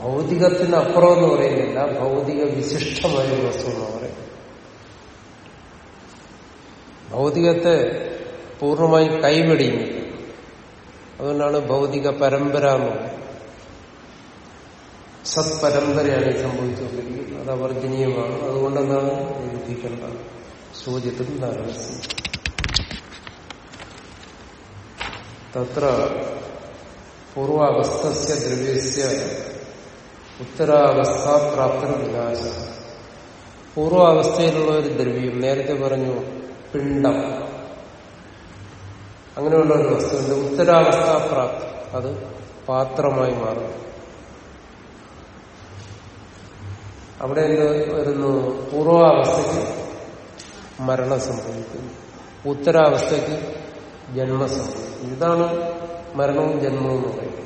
Speaker 1: ഭൗതികത്തിനപ്പുറം എന്ന് പറയുന്നില്ല ഭൗതിക വിശിഷ്ടമായ വസ്തു എന്ന് പറയുന്നത് ഭൗതികത്തെ പൂർണമായി കൈവെടിയുന്നത് അതുകൊണ്ടാണ് ഭൗതിക പരമ്പര എന്ന് പറയുന്നത്. സത്പരമ്പരയാണ് സംഭവിച്ചുകൊണ്ടിരിക്കുന്നത്. അത് അവർജനീയമാണ്. അതുകൊണ്ടെന്നാണ് നിരൂപിക്കേണ്ടത് സൂചിത്തും ധാരണ തത്ര പൂർവാവസ്ഥ ദ്രവ്യസ്യ ഉത്തരാവസ്ഥാപ്രാപ്തി വിനാശ പൂർവാവസ്ഥയിലുള്ള ഒരു ദ്രവ്യം നേരത്തെ പറഞ്ഞു പിണ്ടം അങ്ങനെയുള്ള ഒരു വസ്തുവിന്റെ ഉത്തരാവസ്ഥാപ്രാപ്തി അത് പാത്രമായി മാറും അവിടെ എന്ത് വരുന്നു? പൂർവാവസ്ഥയ്ക്ക് മരണം സംഭവിക്കുന്നു. ഉത്തരാവസ്ഥയ്ക്ക് ജന്മം സംഭവിക്കുന്നു. ഇതാണ് മരണവും ജന്മവും എന്ന് പറയുന്നത്.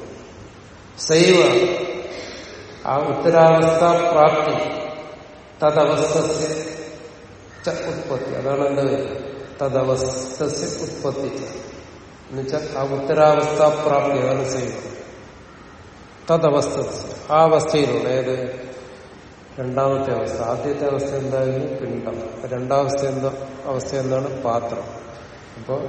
Speaker 1: സൈവ ആ ഉത്തരാവസ്ഥ പ്രാപ്തി തദവസ്ഥ ഉത്പത്തി. അതാണ് എന്ത് തദവസ്ഥ ഉത്പത്തി എന്നുവെച്ചാൽ ആ ഉത്തരാവസ്ഥ പ്രാപ്തി അതാണ് സൈവ. തദവസ്ഥ ആ അവസ്ഥയിലുള്ള ഏത്? രണ്ടാമത്തെ അവസ്ഥ. ആദ്യത്തെ അവസ്ഥ എന്തായാലും പിണ്ടം രണ്ടാമത്തെ എന്താ? അവസ്ഥ എന്താണ്? പാത്രം. അപ്പോ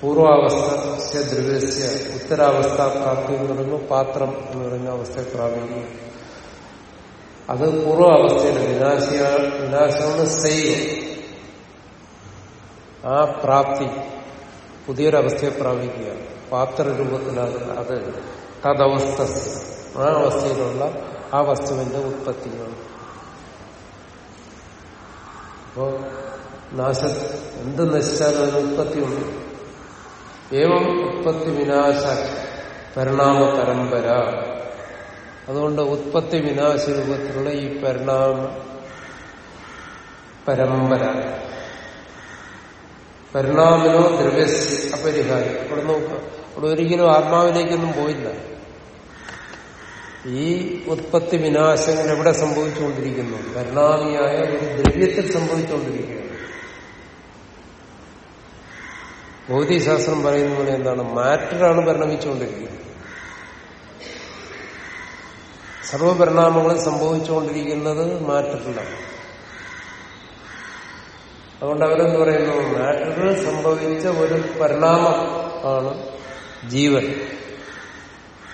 Speaker 1: പൂർവാവസ്ഥ ദ്രവ്യസ്യ ഉത്തരാവസ്ഥ പ്രാപ്തി എന്ന് പറയുമ്പോൾ പാത്രം എന്ന് പറയുന്ന അവസ്ഥയെ പ്രാപിക്കുന്നു അത് പൂർവാവസ്ഥയുടെ വിനാശിയ വിനാശമാണ് സൈവം ആ പ്രാപ്തി പുതിയൊരവസ്ഥയെ പ്രാപിക്കുക പാത്രരൂപത്തിൽ അത് അത് തദവസ്ഥ ആ അവസ്ഥയിലുള്ള ആ വസ്തുവിന്റെ ഉത്പത്തിയാണ്. അപ്പോ നാശ എന്ത് നശിച്ചാലും അതിന് ഉത്പത്തിയുണ്ട്. ഏവം ഉത്പത്തി വിനാശ പരിണാമ പരമ്പര. അതുകൊണ്ട് ഉത്പത്തി വിനാശ രൂപത്തിലുള്ള ഈ പരിണാമ പരമ്പര. പരിണാമിനോ ദ്രവ്യസ് അപരിഹാരം. ഇവിടെ നോക്കാം. ഇവിടെ ഒരിക്കലും ആത്മാവിലേക്കൊന്നും പോയില്ല. ഈ ഉത്പത്തി വിനാശങ്ങൾ എവിടെ സംഭവിച്ചുകൊണ്ടിരിക്കുന്നു? പരിണാമിയായ ഒരു ദ്രവ്യത്തിൽ സംഭവിച്ചുകൊണ്ടിരിക്കുകയാണ്. ഭൗതികശാസ്ത്രം പറയുന്ന പോലെ എന്താണ്? മാറ്ററാണ് പരിണമിച്ചുകൊണ്ടിരിക്കുന്നത്. സർവപരിണാമങ്ങളും സംഭവിച്ചുകൊണ്ടിരിക്കുന്നത് മാറ്ററിലാണ്. അതുകൊണ്ട് അവരെന്ത് പറയുന്നു? മാറ്ററിൽ സംഭവിച്ച ഒരു പരിണാമം ആണ് ജീവൻ.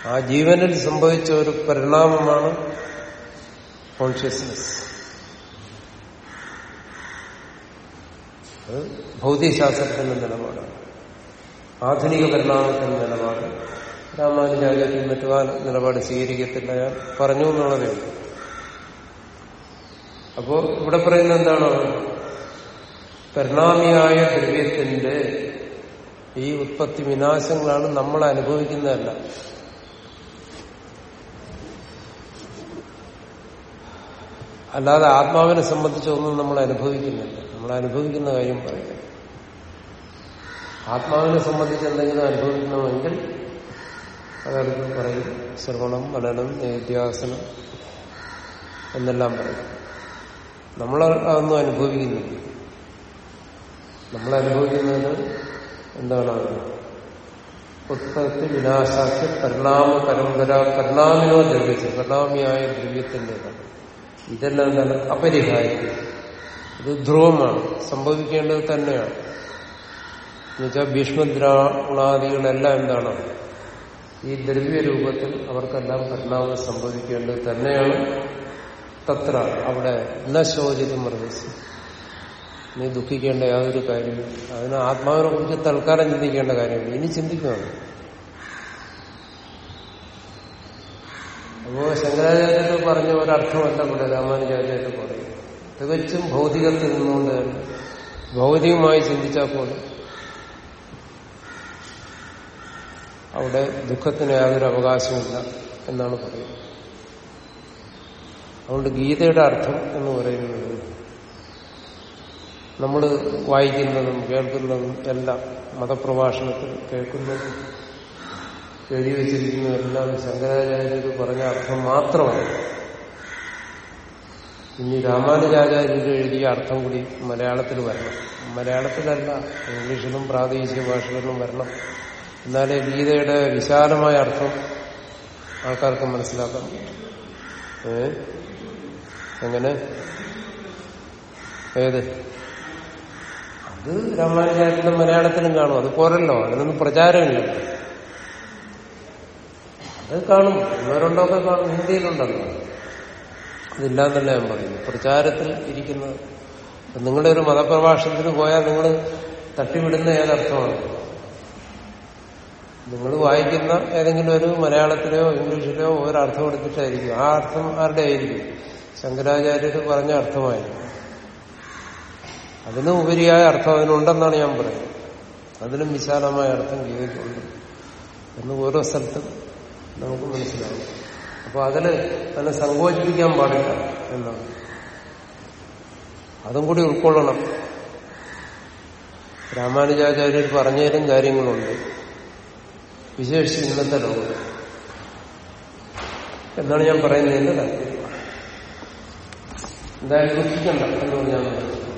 Speaker 1: ആ ജീവനിൽ സംഭവിച്ച ഒരു പരിണാമമാണ് കോൺഷ്യസ്നസ് അത് ഭൗതികശാസ്ത്രത്തിന്റെ നിലപാടാണ്. ആധുനിക പരിണാമത്തിന്റെ നിലപാട്. രാമാനുചാര്യത്തിൽ മറ്റു നിലപാട് സ്വീകരിക്കത്തില്ല. ഞാൻ പറഞ്ഞു എന്നുള്ളതേ ഉള്ളൂ. അപ്പോ ഇവിടെ പറയുന്നത് എന്താണ്? പരിണാമിയായ ദ്രവ്യത്തിന്റെ ഈ ഉത്പത്തി വിനാശങ്ങളാണ് നമ്മൾ അനുഭവിക്കുന്നതല്ല. അല്ലാതെ ആത്മാവിനെ സംബന്ധിച്ചൊന്നും നമ്മൾ അനുഭവിക്കുന്നില്ല. നമ്മൾ അനുഭവിക്കുന്ന കാര്യം പറയുന്നത് ആത്മാവിനെ സംബന്ധിച്ച് എന്തെങ്കിലും അനുഭവിക്കണമെങ്കിൽ അതായത് പറയും ശ്രവണം മനനം നേത്യാസനം എന്നെല്ലാം പറയും. നമ്മൾ അതൊന്നും അനുഭവിക്കുന്നില്ല. നമ്മൾ അനുഭവിക്കുന്നത് എന്താണ്? പുസ്തകത്തിൽ വിനാശാക്കി പരിണാമ പരമ്പര പരിണാമിനോ ദ്രവ്യത്തിൽ പരിണാമിയായ ദ്രവ്യത്തിന്റെതാണ്. ഇതെല്ലാം തന്നെ അപരിഹാരി ഇത് ധ്രുവമാണ്. സംഭവിക്കേണ്ടത് തന്നെയാണ്. എന്നുവെച്ചാൽ ഭീഷ്മദ്രാളാദികളെല്ലാം എന്താണ്? ഈ ദ്രവ്യരൂപത്തിൽ അവർക്കെല്ലാം പരിണാമം സംഭവിക്കേണ്ടത് തന്നെയാണ്. തത്ര അവിടെ ന ശോചിതം മറിച്ച് നീ ദുഃഖിക്കേണ്ട യാതൊരു കാര്യവും അതിന് ആത്മാവിനെ കുറിച്ച് തൽക്കാലം ചിന്തിക്കേണ്ട കാര്യമില്ല. ഇനി ചിന്തിക്കുകയാണ് അപ്പോ ശങ്കരാചാര്യരുടെ പറഞ്ഞ ഒരർത്ഥമല്ല ഇവിടെ രാമാനുജാചാര്യർ പറയും തികച്ചും ഭൗതികത്തിൽ നിന്നുകൊണ്ട് തന്നെ. ഭൗതികമായി ചിന്തിച്ചാൽ പോലെ അവിടെ ദുഃഖത്തിന് യാതൊരു അവകാശമില്ല എന്നാണ് പറയുന്നത്. അതുകൊണ്ട് ഗീതയുടെ അർത്ഥം എന്ന് പറയുന്നത് നമ്മൾ വായിക്കുന്നതും കേൾക്കുന്നതും എല്ലാം മതപ്രഭാഷണത്തിൽ കേൾക്കുന്നതും എഴുതി വെച്ചിരിക്കുന്നതെല്ലാം ശങ്കരാചാര്യർ പറഞ്ഞ അർത്ഥം മാത്രമാണ് ഇനി രാമാനുജാചാര്യർ എഴുതിയ അർത്ഥം കൂടി മലയാളത്തിൽ വരണം. മലയാളത്തിലല്ല ഇംഗ്ലീഷിലും പ്രാദേശിക ഭാഷകളിലും വരണം. എന്നാലേ ഗീതയുടെ വിശാലമായ അർത്ഥം ആൾക്കാർക്ക് മനസ്സിലാക്കാൻ പറ്റും ഏ? എങ്ങനെ? ഏത്? അത് രാമാനുജാര്യന്റെ മലയാളത്തിലും കാണും. അത് പോരല്ലോ. അതിനൊന്നും പ്രചാരമില്ല. അത് കാണും. ഇവരുണ്ടൊക്കെ കാണും. ഹിന്ദിയിലുണ്ടല്ലോ. അതില്ലാന്നല്ല ഞാൻ പറയുന്നു. പ്രചാരത്തിൽ ഇരിക്കുന്നത്. നിങ്ങളുടെ ഒരു മതപ്രഭാഷണത്തിന് പോയാൽ നിങ്ങൾ തട്ടിവിടുന്ന ഏതർത്ഥമാണ്? നിങ്ങൾ വായിക്കുന്ന ഏതെങ്കിലും ഒരു മലയാളത്തിലെയോ ഇംഗ്ലീഷിലെയോ ഒരു അർത്ഥം എടുത്തിട്ടായിരിക്കും. ആ അർത്ഥം ആരുടെ ആയിരിക്കും? ശങ്കരാചാര്യർ പറഞ്ഞ അർത്ഥമായിരിക്കും. അതിന് ഉപരിയായ അർത്ഥം അതിനുണ്ടെന്നാണ് ഞാൻ പറയുന്നത്. അതിനും വിശാലമായ അർത്ഥം ഗീതയ്ക്കുണ്ട്. എന്ന് ഓരോ സ്ഥലത്തും നമുക്ക് മനസ്സിലാവും. അപ്പൊ അതിൽ തന്നെ സങ്കോചിപ്പിക്കാൻ പാടില്ല എന്നാണ്. അതും കൂടി ഉൾക്കൊള്ളണം. രാമാനുജാചാര്യർ പറഞ്ഞതിലും കാര്യങ്ങളുണ്ട്. വിശേഷിച്ച് ഇന്നത്തെ ലോകം. എന്നാണ് ഞാൻ പറയുന്നതിന്റെ താല്പര്യം. എന്തായാലും ദുഃഖിക്കണ്ട എന്ന് പറഞ്ഞാൽ